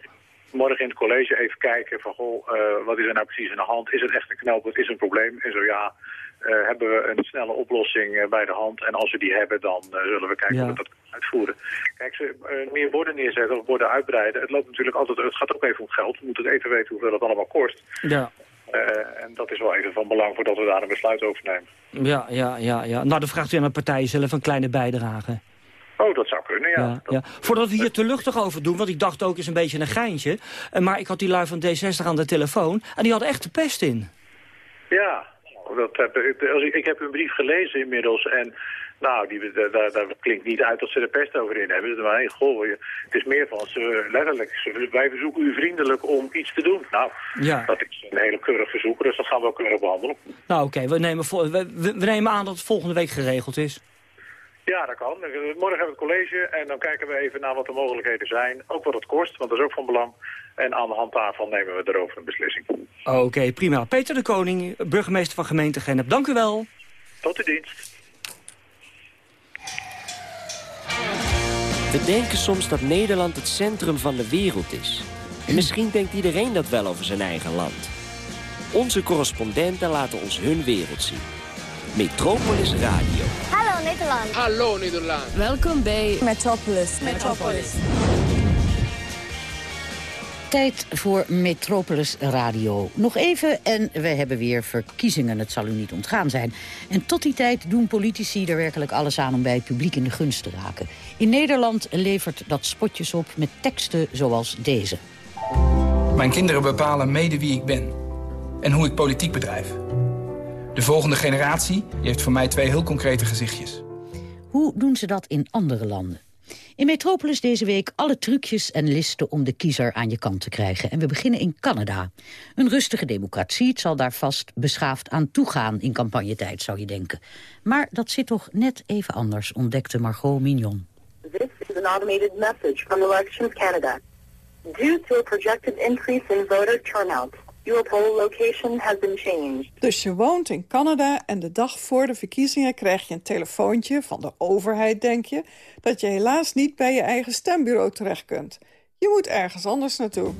Morgen in het college even kijken van, goh, wat is er nou precies aan de hand? Is het echt een knelpunt? Is het een probleem? En zo ja, hebben we een snelle oplossing eh, bij de hand. En als we die hebben, dan eh, zullen we kijken Ja. hoe we dat kunnen uitvoeren. Kijk, ze eh, meer borden neerzetten of borden uitbreiden. Het loopt natuurlijk altijd, het gaat ook even om geld. We moeten even weten hoeveel dat allemaal kost. Ja. Eh, en dat is wel even van belang voordat we daar een besluit over nemen. Ja, ja, ja, ja. Nou, dan vraagt u aan de partij zelf een kleine bijdrage. Oh, dat zou kunnen, ja. Ja, ja. Voordat we hier te luchtig over doen, want ik dacht ook eens een beetje een geintje. eh, Maar ik had die lui van D60 aan de telefoon en die hadden echt de pest in. Ja, dat heb, ik, als ik, ik heb hun brief gelezen inmiddels en nou, die, daar, klinkt niet uit dat ze er pest over in hebben. Maar hey, goh, het is meer van, ze, letterlijk, ze, wij verzoeken u vriendelijk om iets te doen. Nou, Ja. dat is een hele keurig verzoek, dus dat gaan we ook keurig behandelen. Nou oké, we, nemen we we nemen aan dat het volgende week geregeld is. Ja, dat kan. Morgen hebben we het college en dan kijken we even naar wat de mogelijkheden zijn. Ook wat het kost, want dat is ook van belang. En aan de hand daarvan nemen we erover een beslissing. Oké, prima. Peter de Koning, burgemeester van gemeente Gennep. Dank u wel. Tot de dienst. We denken soms dat Nederland het centrum van de wereld is. En misschien denkt iedereen dat wel over zijn eigen land. Onze correspondenten laten ons hun wereld zien. Metropolis Radio. Hallo Nederland. Hallo Nederland. Welkom bij Metropolis. Metropolis. Tijd voor Metropolis Radio. Nog even en we hebben weer verkiezingen. Het zal u niet ontgaan zijn. En tot die tijd doen politici er werkelijk alles aan om bij het publiek in de gunst te raken. In Nederland levert dat spotjes op met teksten zoals deze. Mijn kinderen bepalen mede wie ik ben en hoe ik politiek bedrijf. De volgende generatie die heeft voor mij twee heel concrete gezichtjes. Hoe doen ze dat in andere landen? In Metropolis deze week alle trucjes en listen om de kiezer aan je kant te krijgen. En we beginnen in Canada. Een rustige democratie, het zal daar vast beschaafd aan toegaan in campagnetijd, zou je denken. Maar dat zit toch net even anders, ontdekte Margot Mignon. This an automated message from Elections Canada. Due to a projected increase in voter turnout, location has been changed. Dus je woont in Canada en de dag voor de verkiezingen krijg je een telefoontje van de overheid, denk je, dat je helaas niet bij je eigen stembureau terecht kunt. Je moet ergens anders naartoe.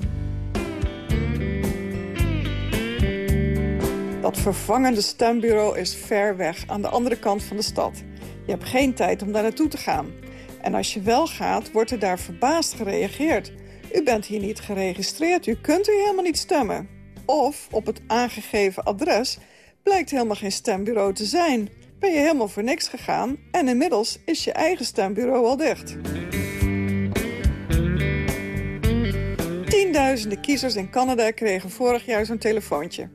Dat vervangende stembureau is ver weg, aan de andere kant van de stad. Je hebt geen tijd om daar naartoe te gaan. En als je wel gaat, wordt er daar verbaasd gereageerd. U bent hier niet geregistreerd, u kunt hier helemaal niet stemmen. Of op het aangegeven adres blijkt helemaal geen stembureau te zijn. Ben je helemaal voor niks gegaan en inmiddels is je eigen stembureau al dicht. Tienduizenden kiezers in Canada kregen vorig jaar zo'n telefoontje.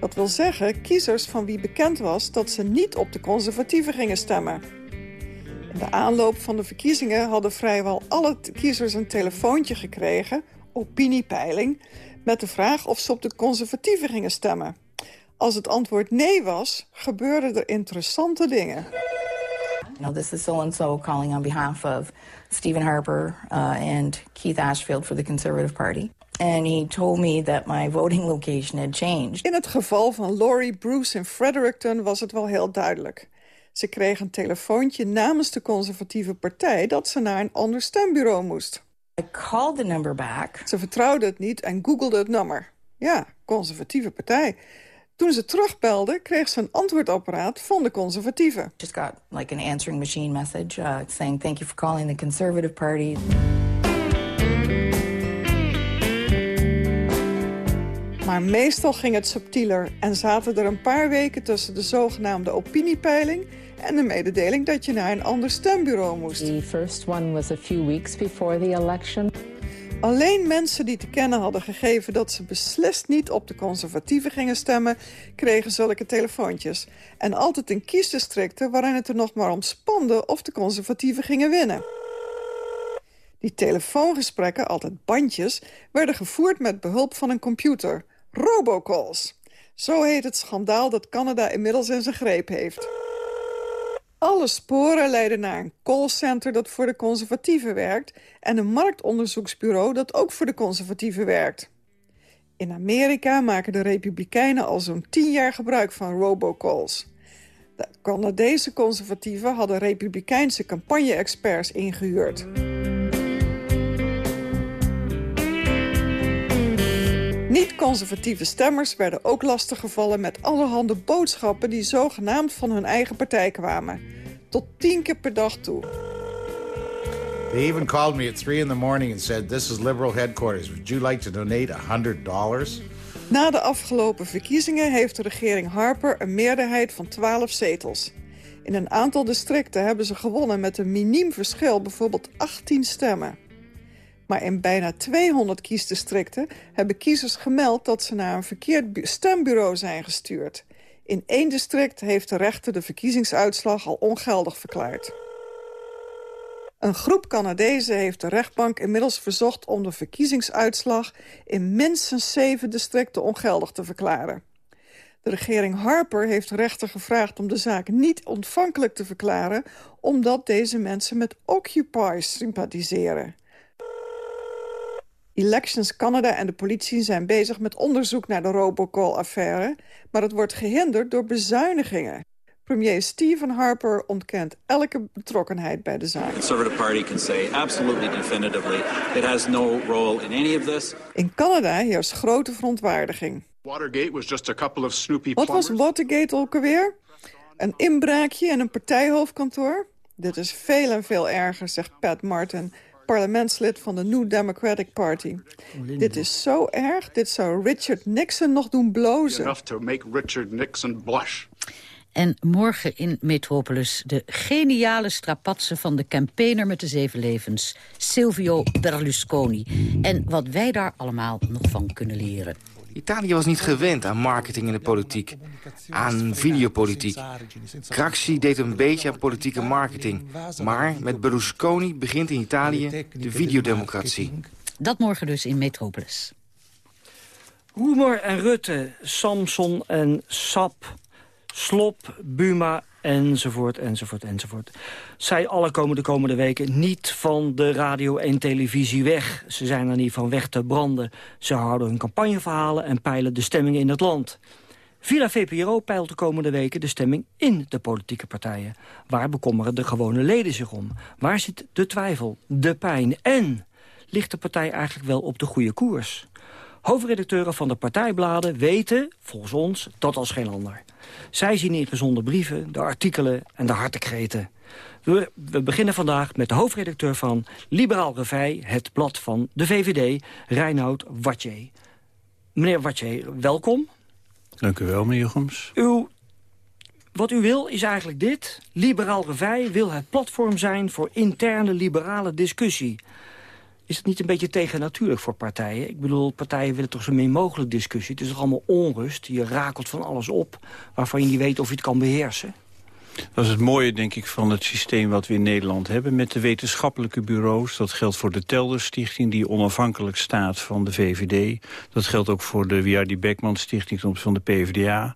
Dat wil zeggen, kiezers van wie bekend was dat ze niet op de conservatieven gingen stemmen. In de aanloop van de verkiezingen hadden vrijwel alle kiezers een telefoontje gekregen, opiniepeiling, met de vraag of ze op de conservatieven gingen stemmen. Als het antwoord nee was, gebeurden er interessante dingen. Now, this is so-and-so calling on behalf of Stephen Harper uh, and Keith Ashfield for the Conservative Party. And he told me that my voting location had changed. In het geval van Laurie Bruce in Fredericton was het wel heel duidelijk. Ze kreeg een telefoontje namens de conservatieve partij... dat ze naar een ander stembureau moest. I called the number back. Ze vertrouwde het niet en googelde het nummer. Ja, conservatieve partij. Toen ze terugbelde, kreeg ze een antwoordapparaat van de conservatieven. Just got like an answering machine message uh, saying thank you for calling the Conservative Party. Maar meestal ging het subtieler en zaten er een paar weken tussen de zogenaamde opiniepeiling en de mededeling dat je naar een ander stembureau moest. The first one was a few weeks before the election. Alleen mensen die te kennen hadden gegeven dat ze beslist niet op de conservatieven gingen stemmen, kregen zulke telefoontjes. En altijd in kiesdistricten waarin het er nog maar om spande of de conservatieven gingen winnen. Die telefoongesprekken, altijd bandjes, werden gevoerd met behulp van een computer. Robocalls. Zo heet het schandaal dat Canada inmiddels in zijn greep heeft. Alle sporen leiden naar een callcenter dat voor de conservatieven werkt... en een marktonderzoeksbureau dat ook voor de conservatieven werkt. In Amerika maken de republikeinen al zo'n tien jaar gebruik van robocalls. De Canadese conservatieven hadden republikeinse campagne-experts ingehuurd. Niet-conservatieve stemmers werden ook lastiggevallen met allerhande boodschappen die zogenaamd van hun eigen partij kwamen. Tot tien keer per dag toe. They even called me at 3 in the morning and said, this is Liberal headquarters. Would you like to donate $100? Na de afgelopen verkiezingen heeft de regering Harper een meerderheid van 12 zetels. In een aantal districten hebben ze gewonnen met een miniem verschil, bijvoorbeeld 18 stemmen. Maar in bijna 200 kiesdistricten hebben kiezers gemeld... dat ze naar een verkeerd stembureau zijn gestuurd. In één district heeft de rechter de verkiezingsuitslag al ongeldig verklaard. Een groep Canadezen heeft de rechtbank inmiddels verzocht... om de verkiezingsuitslag in minstens zeven districten ongeldig te verklaren. De regering Harper heeft de rechter gevraagd om de zaak niet ontvankelijk te verklaren... omdat deze mensen met Occupy sympathiseren. Elections Canada en de politie zijn bezig met onderzoek naar de Robocall-affaire... maar het wordt gehinderd door bezuinigingen. Premier Stephen Harper ontkent elke betrokkenheid bij de zaak. The Conservative Party can say absolutely definitively it has no role in any of this. In Canada heerst grote verontwaardiging. Watergate was just a couple of snoopy Wat was Watergate ook alweer? Een inbraakje in een partijhoofdkantoor? Dit is veel en veel erger, zegt Pat Martin, parlementslid van de New Democratic Party. Dit is zo erg, dit zou Richard Nixon nog doen blozen. Enough to make Richard Nixon blush. En morgen in Metropolis de geniale strapatsen van de campaigner met de zeven levens, Silvio Berlusconi. En wat wij daar allemaal nog van kunnen leren. Italië was niet gewend aan marketing in de politiek, aan videopolitiek. Craxi deed een beetje aan politieke marketing. Maar met Berlusconi begint in Italië de videodemocratie. Dat morgen dus in Metropolis. Roemer en Rutte, Samson en Sap, Slop, Buma enzovoort, enzovoort, enzovoort. Zij alle komen de komende weken niet van de radio en televisie weg. Ze zijn er niet van weg te branden. Ze houden hun campagneverhalen en peilen de stemmingen in het land. Villa VPRO peilt de komende weken de stemming in de politieke partijen. Waar bekommeren de gewone leden zich om? Waar zit de twijfel, de pijn en ligt de partij eigenlijk wel op de goede koers? Hoofdredacteuren van de partijbladen weten, volgens ons, dat als geen ander. Zij zien in gezonde brieven de artikelen en de hartekreten. We, we, beginnen vandaag met de hoofdredacteur van Liberaal Revij... het blad van de VVD, Reinoud Watje. Meneer Watje, welkom. Dank u wel, meneer Goms. Uw, wat u wil is eigenlijk dit. Liberaal Revij wil het platform zijn voor interne liberale discussie. Is het niet een beetje tegennatuurlijk voor partijen? Ik bedoel, partijen willen toch zo min mogelijk discussie. Het is toch allemaal onrust. Je rakelt van alles op waarvan je niet weet of je het kan beheersen. Dat is het mooie, denk ik, van het systeem wat we in Nederland hebben... met de wetenschappelijke bureaus. Dat geldt voor de Telders Stichting, die onafhankelijk staat van de VVD. Dat geldt ook voor de Wiardi Beckman Stichting van de PvdA.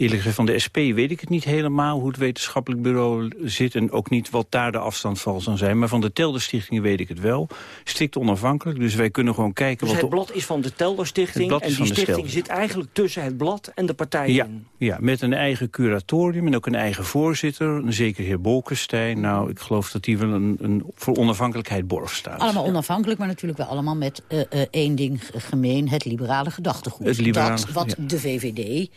Eerlijk gezegd, van de SP weet ik het niet helemaal hoe het wetenschappelijk bureau zit... en ook niet wat daar de afstand van zal zijn. Maar van de Telderstichting weet ik het wel. Strikt onafhankelijk, dus wij kunnen gewoon kijken... Dus wat het blad is van de Telderstichting en die stichting zit eigenlijk tussen het blad en de partijen ja, in. Ja, met een eigen curatorium en ook een eigen voorzitter. Een zeker heer Bolkestein. Nou, ik geloof dat die wel een, een voor onafhankelijkheid borg staat. Allemaal onafhankelijk, maar natuurlijk wel allemaal met uh, uh, één ding gemeen. Het liberale gedachtegoed. Het liberale, dat wat ja. de VVD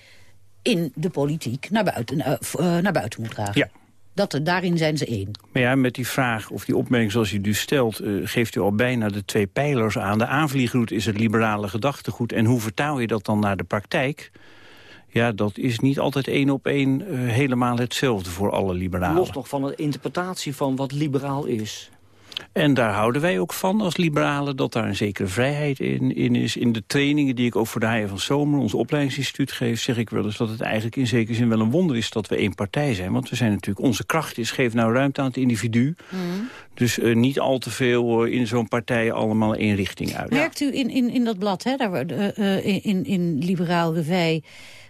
in de politiek naar buiten, uh, uh, naar buiten moet dragen. Ja. Dat, daarin zijn ze één. Maar ja, met die vraag of die opmerking zoals u nu stelt... Uh, geeft u al bijna de twee pijlers aan. De aanvliegroute is het liberale gedachtegoed. En hoe vertaal je dat dan naar de praktijk? Ja, dat is niet altijd één op één uh, helemaal hetzelfde voor alle liberalen. Los nog van de interpretatie van wat liberaal is. En daar houden wij ook van als liberalen, dat daar een zekere vrijheid in, in is. In de trainingen die ik ook voor de Haaien van Zomer, ons opleidingsinstituut geef... zeg ik wel eens dat het eigenlijk in zekere zin wel een wonder is dat we één partij zijn. Want we zijn natuurlijk, onze kracht is, geef nou ruimte aan het individu. Mm. Dus uh, niet al te veel uh, in zo'n partij allemaal één richting uit. Merkt u in, in, in dat blad, hè, daar, uh, in, in Liberaal Revij,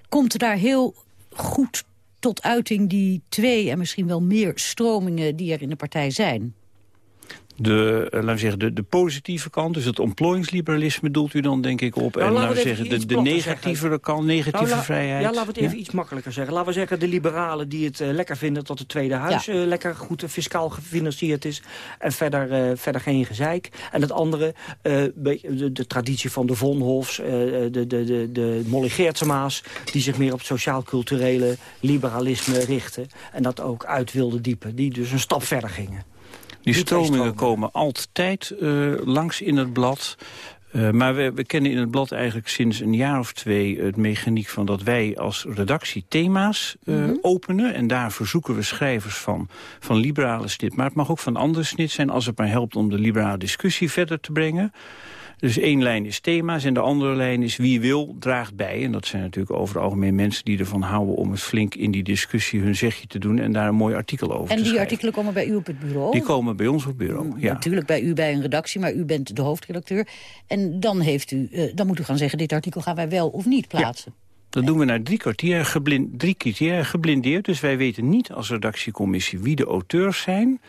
komt daar heel goed tot uiting die twee en misschien wel meer stromingen die er in de partij zijn? De, laten we zeggen, de, de positieve kant, dus het ontplooiingsliberalisme bedoelt u dan denk ik op. Nou, en laten we zeggen, de, de negatieve kant, negatieve nou, vrijheid. Ja, laten we het even ja? iets makkelijker zeggen. Laten we zeggen, de liberalen die het uh, lekker vinden dat het tweede huis ja. uh, lekker goed fiscaal gefinancierd is. En verder, verder geen gezeik. En het andere, de, de, traditie van de Vonhofs, de, de, de, de Molly Geertsema's, die zich meer op sociaal-culturele liberalisme richten. En dat ook uit wilden diepen. Die dus een stap verder gingen. Die stromingen komen altijd uh, langs in het blad. Uh, maar we, we, kennen in het blad eigenlijk sinds een jaar of twee het mechaniek van dat wij als redactie thema's uh, mm -hmm. openen. En daar verzoeken we schrijvers van, van liberale snit. Maar het mag ook van andere snit zijn als het maar helpt om de liberale discussie verder te brengen. Dus één lijn is thema's en de andere lijn is wie wil, draagt bij. En dat zijn natuurlijk over het algemeen mensen die ervan houden... om het flink in die discussie hun zegje te doen... en daar een mooi artikel over en te die schrijven. artikelen komen bij u op het bureau? Die komen bij ons op het bureau, ja. Natuurlijk bij u bij een redactie, maar u bent de hoofdredacteur. En dan, heeft u, uh, dan moet u gaan zeggen... dit artikel gaan wij wel of niet plaatsen. Ja. Dat doen we naar drie, kwartier geblind, drie criteria geblindeerd. Dus wij weten niet als redactiecommissie wie de auteurs zijn...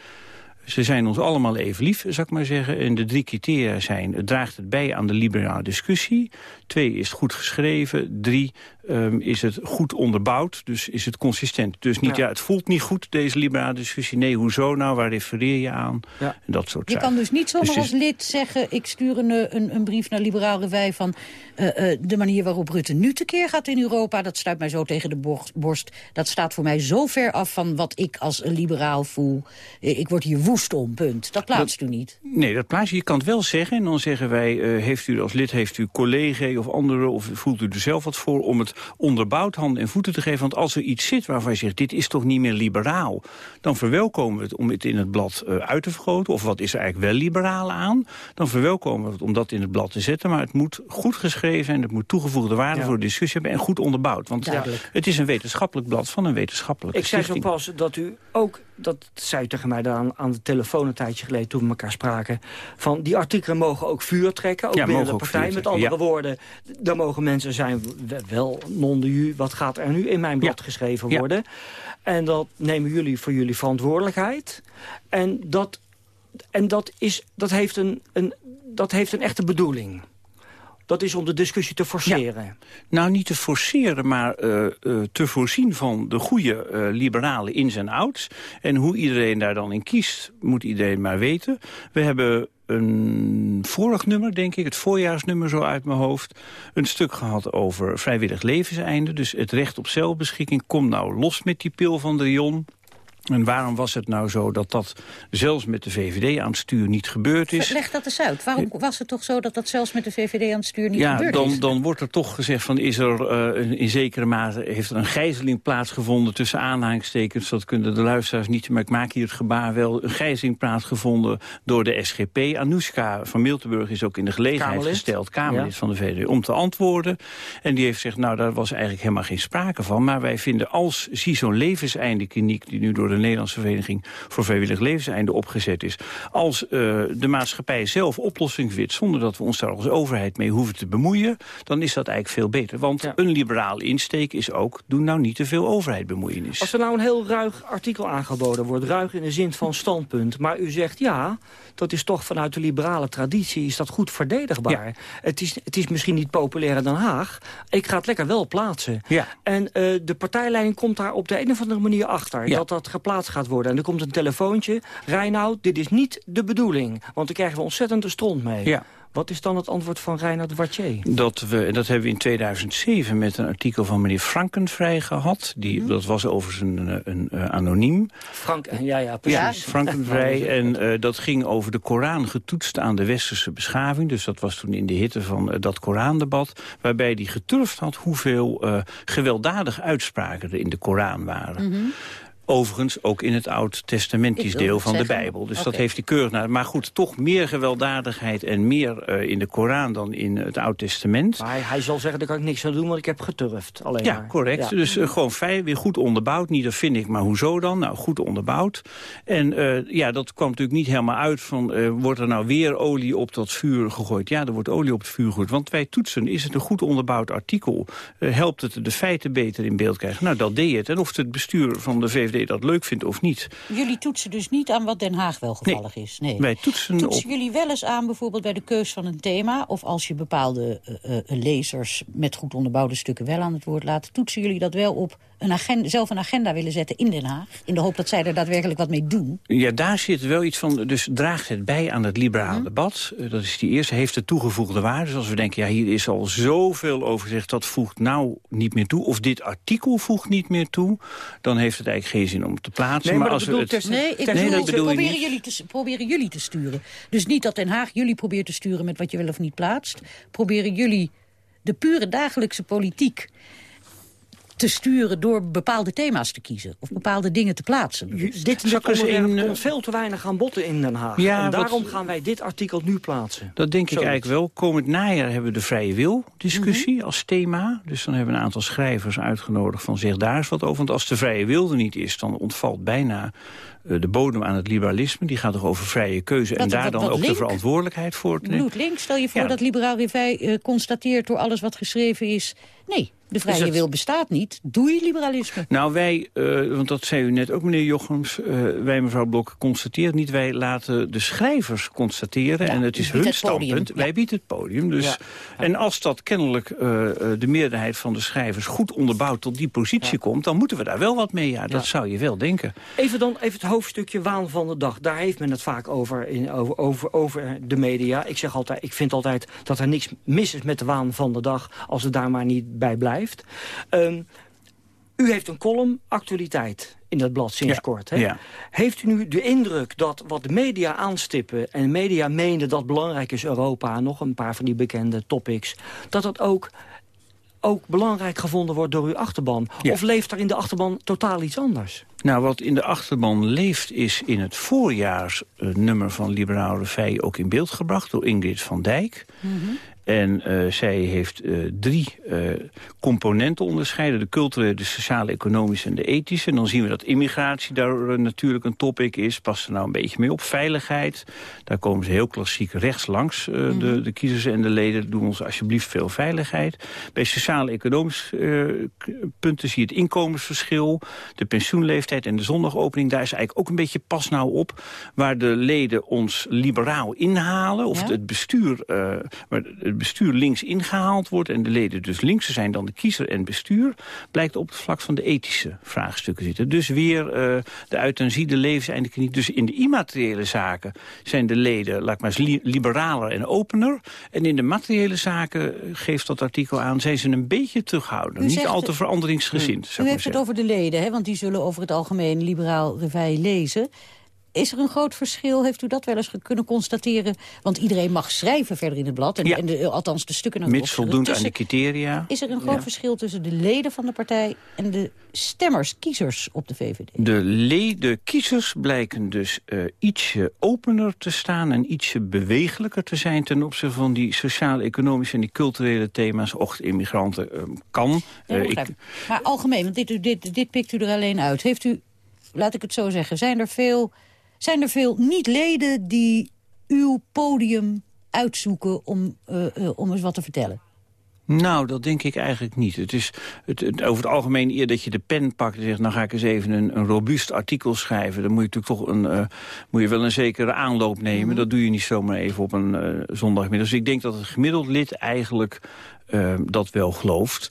Ze zijn ons allemaal even lief, zou ik maar zeggen. En de drie criteria zijn, het draagt het bij aan de liberale discussie. Twee, is het goed geschreven. Drie, um, is het goed onderbouwd. Dus is het consistent. Dus niet, ja. ja. het voelt niet goed, deze liberale discussie. Nee, hoezo nou? Waar refereer je aan? Ja. En dat soort je zaken. kan dus niet zomaar Dus als lid zeggen... ik stuur een, een, een brief naar Liberaal Revij van... Uh, uh, de manier waarop Rutte nu tekeer gaat in Europa... dat stuit mij zo tegen de borst. Dat staat voor mij zo ver af van wat ik als een liberaal voel. Ik word hier woest om, punt. Dat plaatst dat, u niet. Nee, dat plaatst u. Je kan het wel zeggen. En dan zeggen wij, uh, heeft u als lid heeft u collega of anderen... of voelt u er zelf wat voor om het onderbouwd handen en voeten te geven. Want als er iets zit waarvan je zegt, dit is toch niet meer liberaal... dan verwelkomen we het om het in het blad uh, uit te vergroten. Of wat is er eigenlijk wel liberaal aan? Dan verwelkomen we het om dat in het blad te zetten. Maar het moet goed geschreven zijn, het moet toegevoegde waarde ja. voor de discussie hebben... en goed onderbouwd. Want het is een wetenschappelijk blad van een wetenschappelijke Ik zei zo pas dat u ook, dat zei u tegen mij dan aan de telefoon een tijdje geleden... toen we elkaar spraken, van die artikelen mogen ook vuur trekken. Ook ja, binnen de partij. Met andere ja. woorden, daar mogen mensen zijn wel non de ju, wat gaat er nu in mijn blad geschreven worden? En dat nemen jullie voor jullie verantwoordelijkheid. En dat, en dat, is, dat, heeft, een, een, dat heeft een echte bedoeling. Dat is om de discussie te forceren. Nou, niet te forceren, maar uh, uh, te voorzien van de goede uh, liberale ins en outs. En hoe iedereen daar dan in kiest, moet iedereen maar weten. We hebben een vorig nummer, denk ik, het voorjaarsnummer zo uit mijn hoofd... een stuk gehad over vrijwillig levenseinde. Dus het recht op zelfbeschikking. Kom nou los met die pil van de. En waarom was het nou zo dat dat zelfs met de VVD aan het stuur niet gebeurd is? Leg dat eens uit. Waarom was het toch zo dat dat zelfs met de VVD aan het stuur niet ja, gebeurd dan, is? dan wordt er toch gezegd van is er uh, in zekere mate heeft er een gijzeling plaatsgevonden tussen aanhalingstekens. Dat kunnen de luisteraars niet, maar ik maak hier het gebaar wel. Een gijzeling plaatsgevonden door de SGP. Anoushka van Miltenburg is ook in de gelegenheid Kamerlid. gesteld, Kamerlid ja. van de VVD, om te antwoorden. En die heeft gezegd, nou daar was eigenlijk helemaal geen sprake van. Maar wij vinden als zie zo'n levenseinde kliniek die nu door de Nederlandse Vereniging voor Vrijwillig Levenseinde opgezet is. Als uh, de maatschappij zelf oplossing vindt, zonder dat we ons daar als overheid mee hoeven te bemoeien, dan is dat eigenlijk veel beter. Want ja. een liberale insteek is ook, doe nou niet te veel overheid bemoeienis. Als er nou een heel ruig artikel aangeboden wordt, ruig in de zin van standpunt, maar u zegt ja, dat is toch vanuit de liberale traditie, is dat goed verdedigbaar. Ja. Het, is, het is misschien niet populair in Den Haag, ik ga het lekker wel plaatsen. Ja. En uh, de partijleiding komt daar op de een of andere manier achter, ja. dat dat geplaatst gaat worden. En er komt een telefoontje, Reinoud, dit is niet de bedoeling. Want dan krijgen we ontzettend de stront mee. Ja. Wat is dan het antwoord van Reinhard Wartier? Dat, we, dat hebben we in 2007 met een artikel van meneer Frankenvrij gehad. Die, -hmm. Dat was overigens een, een, een uh, anoniem. Frank, ja, ja, precies. Ja, Frankenvrij. en uh, dat ging over de Koran getoetst aan de westerse beschaving. Dus dat was toen in de hitte van uh, dat Korandebat. Waarbij hij geturfd had hoeveel gewelddadige uitspraken er in de Koran waren. Mm -hmm. Overigens ook in het Oud-Testamentisch deel van zeggen. de Bijbel. Dus okay. dat heeft hij keurig naar. Maar goed, toch meer gewelddadigheid en meer uh, in de Koran dan in het Oud-Testament. Maar hij, hij, zal zeggen, daar kan ik niks aan doen, want ik heb geturfd. Alleen ja, maar. correct. Ja. Dus uh, gewoon fijn, weer goed onderbouwd. Niet dat vind ik, maar hoezo dan? Nou, goed onderbouwd. En uh, ja, dat kwam natuurlijk niet helemaal uit van... wordt er nou weer olie op dat vuur gegooid? Ja, er wordt olie op het vuur gegooid. Want wij toetsen, is het een goed onderbouwd artikel? helpt het de feiten beter in beeld krijgen? Nou, dat deed het. En of het bestuur van de VVD dat leuk vindt of niet. Jullie toetsen dus niet aan wat Den Haag wel gevallig nee, is? Nee, wij toetsen, toetsen op... jullie wel eens aan bijvoorbeeld bij de keus van een thema... of als je bepaalde uh, uh, lezers met goed onderbouwde stukken wel aan het woord laat... toetsen jullie dat wel op een agenda, zelf een agenda willen zetten in Den Haag... in de hoop dat zij er daadwerkelijk wat mee doen? Ja, daar zit wel iets van... dus draagt het bij aan het liberale hm. debat. Uh, dat is die eerste, heeft het toegevoegde waarde. Dus als we denken, ja, hier is al zoveel over gezegd... dat voegt nou niet meer toe, of dit artikel voegt niet meer toe... dan heeft het eigenlijk geen zin om te plaatsen. Nee, maar, maar als we het... Nee, ik nee, bedoel, dat bedoel proberen, jullie te, proberen jullie te sturen. Dus niet dat Den Haag jullie probeert te sturen met wat je wel of niet plaatst. Proberen jullie de pure dagelijkse politiek te sturen door bepaalde thema's te kiezen. Of bepaalde dingen te plaatsen. Dit dit onderwerp in, komt veel te weinig aan botten in Den Haag. Ja, en daarom wat, gaan wij dit artikel nu plaatsen. Dat denk Zo ik eigenlijk wel. Komend najaar hebben we de vrije wil discussie mm -hmm. als thema. Dus dan hebben we een aantal schrijvers uitgenodigd van zeg daar eens wat over. Want als de vrije wil er niet is, dan ontvalt bijna de bodem aan het liberalisme. Die gaat toch over vrije keuze. En daar wat, dan ook link? de verantwoordelijkheid voor te nemen. Link, stel je voor ja. dat liberaal revij uh, constateert door alles wat geschreven is... nee, de vrije wil bestaat niet. Doei liberalisme. Nou, wij, uh, want dat zei u net ook, meneer Jochems... Uh, wij, mevrouw Blok, constateren niet. Wij laten de schrijvers constateren. Ja, en het is hun het standpunt. Ja. Wij bieden het podium. Dus, ja. En als dat kennelijk uh, de meerderheid van de schrijvers... goed onderbouwd tot die positie komt... dan moeten we daar wel wat mee. Ja, dat zou je wel denken. Even dan even het hoofdstukje waan van de dag. Daar heeft men het vaak over, in, over, over, over de media. Ik zeg altijd, ik vind altijd dat er niks mis is met de waan van de dag... als het daar maar niet bij blijft. Um, u heeft een column actualiteit in dat blad sinds ja, kort. Hè? Ja. Heeft u nu de indruk dat wat de media aanstippen... en de media meenden dat belangrijk is Europa... nog een paar van die bekende topics... dat dat ook, ook belangrijk gevonden wordt door uw achterban? Ja. Of leeft er in de achterban totaal iets anders? Nou, wat in de achterban leeft is in het voorjaarsnummer van Liberaal Revij ook in beeld gebracht door Ingrid van Dijk. Mm -hmm. En uh, zij heeft uh, drie uh, componenten onderscheiden. De culturele, de sociale, economische en de ethische. En dan zien we dat immigratie daar natuurlijk een topic is. Pas er nou een beetje mee op. Veiligheid, daar komen ze heel klassiek rechts langs. Mm. de, de kiezers en de leden doen ons alsjeblieft veel veiligheid. Bij sociale-economische punten zie je het inkomensverschil. De pensioenleeftijd en de zondagopening. Daar is eigenlijk ook een beetje pas nou op. Waar de leden ons liberaal inhalen. Of ja? het bestuur... waar het bestuur links ingehaald wordt... en de leden dus linkser zijn dan de kiezer en bestuur... blijkt op het vlak van de ethische vraagstukken zitten. Dus weer uh, de euthanasie, de levenseindige niet. Dus in de immateriële zaken zijn de leden, laat ik maar eens, liberaler en opener. En in de materiële zaken, geeft dat artikel aan, zijn ze een beetje terughoudend. Niet al te veranderingsgezind. U heeft het over de leden, hè? want die zullen over het algemeen liberaal revij lezen. Is er een groot verschil? Heeft u dat wel eens kunnen constateren? Want iedereen mag schrijven verder in het blad. En, ja. en de, althans de stukken naar Mits voldoend aan de criteria. Is er een groot ja. verschil tussen de leden van de partij... en de stemmers, kiezers op de VVD? De leden, kiezers blijken dus uh, ietsje opener te staan... en ietsje bewegelijker te zijn ten opzichte van die sociaal-economische... en die culturele thema's. Och, immigranten uh, kan. Ja, uh, ik... Maar algemeen, want dit, dit, dit pikt u er alleen uit. Heeft u, laat ik het zo zeggen, zijn er veel zijn er veel niet-leden die uw podium uitzoeken om, uh, uh, om eens wat te vertellen? Nou, dat denk ik eigenlijk niet. Het is het, het, over het algemeen eer dat je de pen pakt en zegt... nou ga ik eens even een, een robuust artikel schrijven. Dan moet je natuurlijk toch een, uh, moet je wel een zekere aanloop nemen. Mm -hmm. Dat doe je niet zomaar even op een uh, zondagmiddag. Dus ik denk dat het gemiddeld lid eigenlijk uh, dat wel gelooft.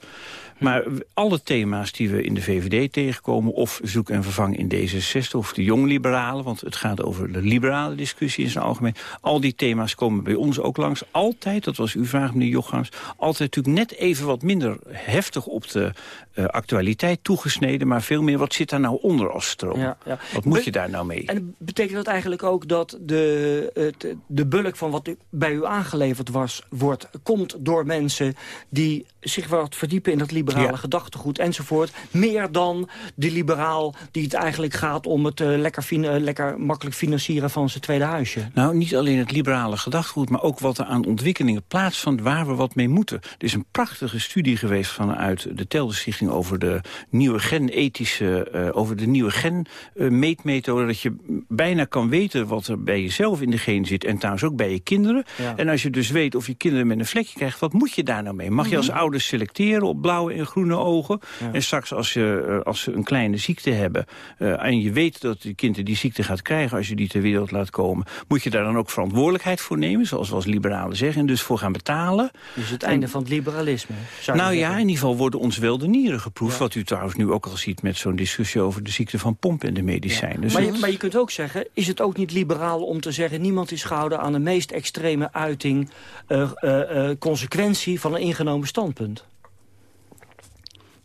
Maar alle thema's die we in de VVD tegenkomen... of zoek en vervang in D66 of de jongliberalen... want het gaat over de liberale discussie in zijn algemeen... al die thema's komen bij ons ook langs. Altijd, dat was uw vraag, meneer Jochams... altijd natuurlijk net even wat minder heftig op de uh, actualiteit toegesneden... maar veel meer, wat zit daar nou onder als stroom? Ja, ja. Wat moet Be je daar nou mee? En betekent dat eigenlijk ook dat de, het, de bulk van wat bij u aangeleverd was... wordt, komt door mensen die zich wat verdiepen in dat liberale ja. gedachtegoed enzovoort. Meer dan de liberaal die het eigenlijk gaat om het uh, lekker, uh, lekker makkelijk financieren van zijn tweede huisje. Nou, niet alleen het liberale gedachtegoed, maar ook wat er aan ontwikkelingen plaatsvindt waar we wat mee moeten. Er is een prachtige studie geweest vanuit de Telderstichting over de nieuwe genethische, uh, over de nieuwe genmeetmethode. dat je bijna kan weten wat er bij jezelf in de gen zit en trouwens ook bij je kinderen. Ja. En als je dus weet of je kinderen met een vlekje krijgt, wat moet je daar nou mee? Mag je als ouders selecteren op blauwe en groene ogen. Ja. En straks als, je, als ze een kleine ziekte hebben... Uh, en je weet dat die kind die ziekte gaat krijgen als je die ter wereld laat komen... moet je daar dan ook verantwoordelijkheid voor nemen, zoals we als liberalen zeggen... en dus voor gaan betalen. Dus het einde van het liberalisme? Nou ja, in ieder geval worden ons wel de nieren geproefd... Ja. wat u trouwens nu ook al ziet met zo'n discussie over de ziekte van pomp en de medicijnen. Dus maar, je, maar je kunt ook zeggen, is het ook niet liberaal om te zeggen... niemand is gehouden aan de meest extreme uiting... Uh, uh, consequentie van een ingenomen standpunt?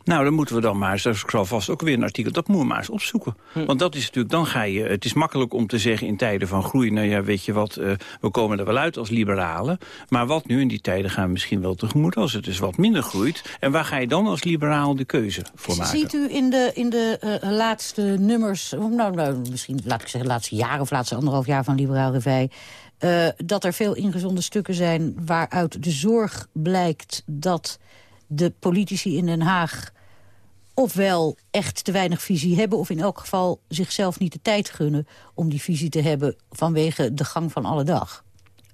Nou, dan moeten we dan maar, dat zal vast ook weer een artikel, dat moeten we maar eens opzoeken. Hm. Want dat is natuurlijk, dan ga je, het is makkelijk om te zeggen in tijden van groei, nou ja, weet je wat, uh, we komen er wel uit als liberalen. Maar wat nu, in die tijden gaan we misschien wel tegemoet als het dus wat minder groeit. En waar ga je dan als liberaal de keuze voor maken? Ziet u in de, in de uh, laatste nummers, nou, nou, misschien laat ik zeggen laatste jaar of laatste anderhalf jaar van Liberaal Revij... Uh, dat er veel ingezonde stukken zijn waaruit de zorg blijkt dat de politici in Den Haag ofwel echt te weinig visie hebben... of in elk geval zichzelf niet de tijd gunnen om die visie te hebben... vanwege de gang van alle dag.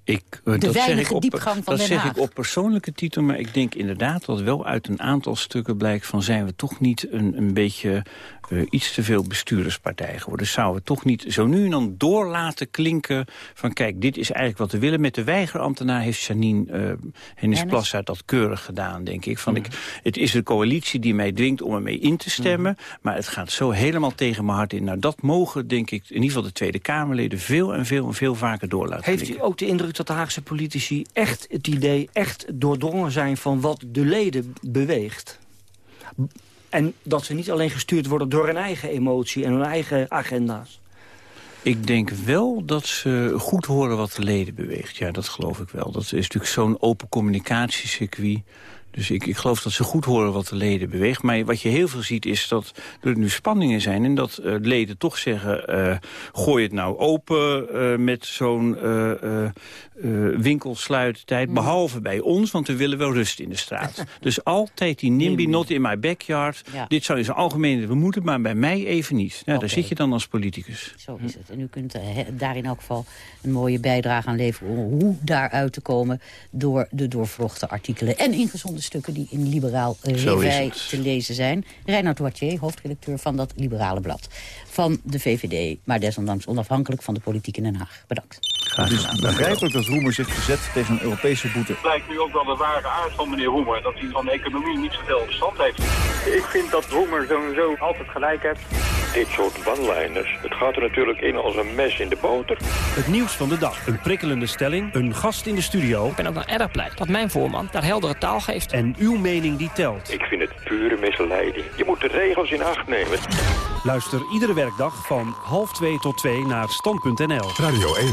Ik, de dat zeg ik op, diepgang van Dat Den zeg ik op persoonlijke titel, maar ik denk inderdaad dat wel uit een aantal stukken blijkt van zijn we toch niet een, een beetje uh, iets te veel bestuurderspartij geworden. Zouden we toch niet zo nu en dan door laten klinken van kijk, dit is eigenlijk wat we willen. Met de weigerambtenaar heeft Janine uh, Hennis Plassaert dat keurig gedaan, denk ik. Van mm. ik. Het is de coalitie die mij dwingt om ermee in te stemmen, mm. maar het gaat zo helemaal tegen mijn hart in. Nou, dat mogen, denk ik, in ieder geval de Tweede Kamerleden veel en veel en veel vaker door laten Heeft u ook de indruk dat de Haagse politici echt het idee, echt doordrongen zijn van wat de leden beweegt? En dat ze niet alleen gestuurd worden door hun eigen emotie en hun eigen agenda's. Ik denk wel dat ze goed horen wat de leden beweegt. Ja, dat geloof ik wel. Dat is natuurlijk zo'n open communicatiecircuit. Dus ik, ik geloof dat ze goed horen wat de leden beweegt. Maar wat je heel veel ziet is dat er nu spanningen zijn... en dat uh, leden toch zeggen, uh, gooi het nou open uh, met zo'n winkelsluittijd. Mm. Behalve bij ons, want we willen wel rust in de straat. dus altijd die NIMBY, not in my backyard. Ja. Dit zou in zijn algemeen we moeten, maar bij mij even niet. Nou, okay. Daar zit je dan als politicus. Zo is het. En u kunt daar in elk geval een mooie bijdrage aan leveren... om hoe daaruit te komen door de doorvrochte artikelen... en ingezonde stukken die in Liberaal Revij te lezen zijn. Reinhard Wattier, hoofdredacteur van dat Liberale Blad. Van de VVD, maar desondanks onafhankelijk van de politiek in Den Haag. Bedankt. Het is begrijpelijk dat Roemer zich verzet tegen een Europese boete. Het blijkt nu ook wel de ware aard van meneer Roemer... dat hij van de economie niet zoveel verstand heeft. Ik vind dat Roemer sowieso altijd gelijk heeft. Dit soort one-liners, het gaat er natuurlijk in als een mes in de boter. Het nieuws van de dag, een prikkelende stelling, een gast in de studio... Ik ben ook nog erg blij dat mijn voorman daar heldere taal geeft. En uw mening die telt. Ik vind het pure misleiding. Je moet de regels in acht nemen. Luister iedere werkdag van half twee tot twee naar stand.nl. Radio 1.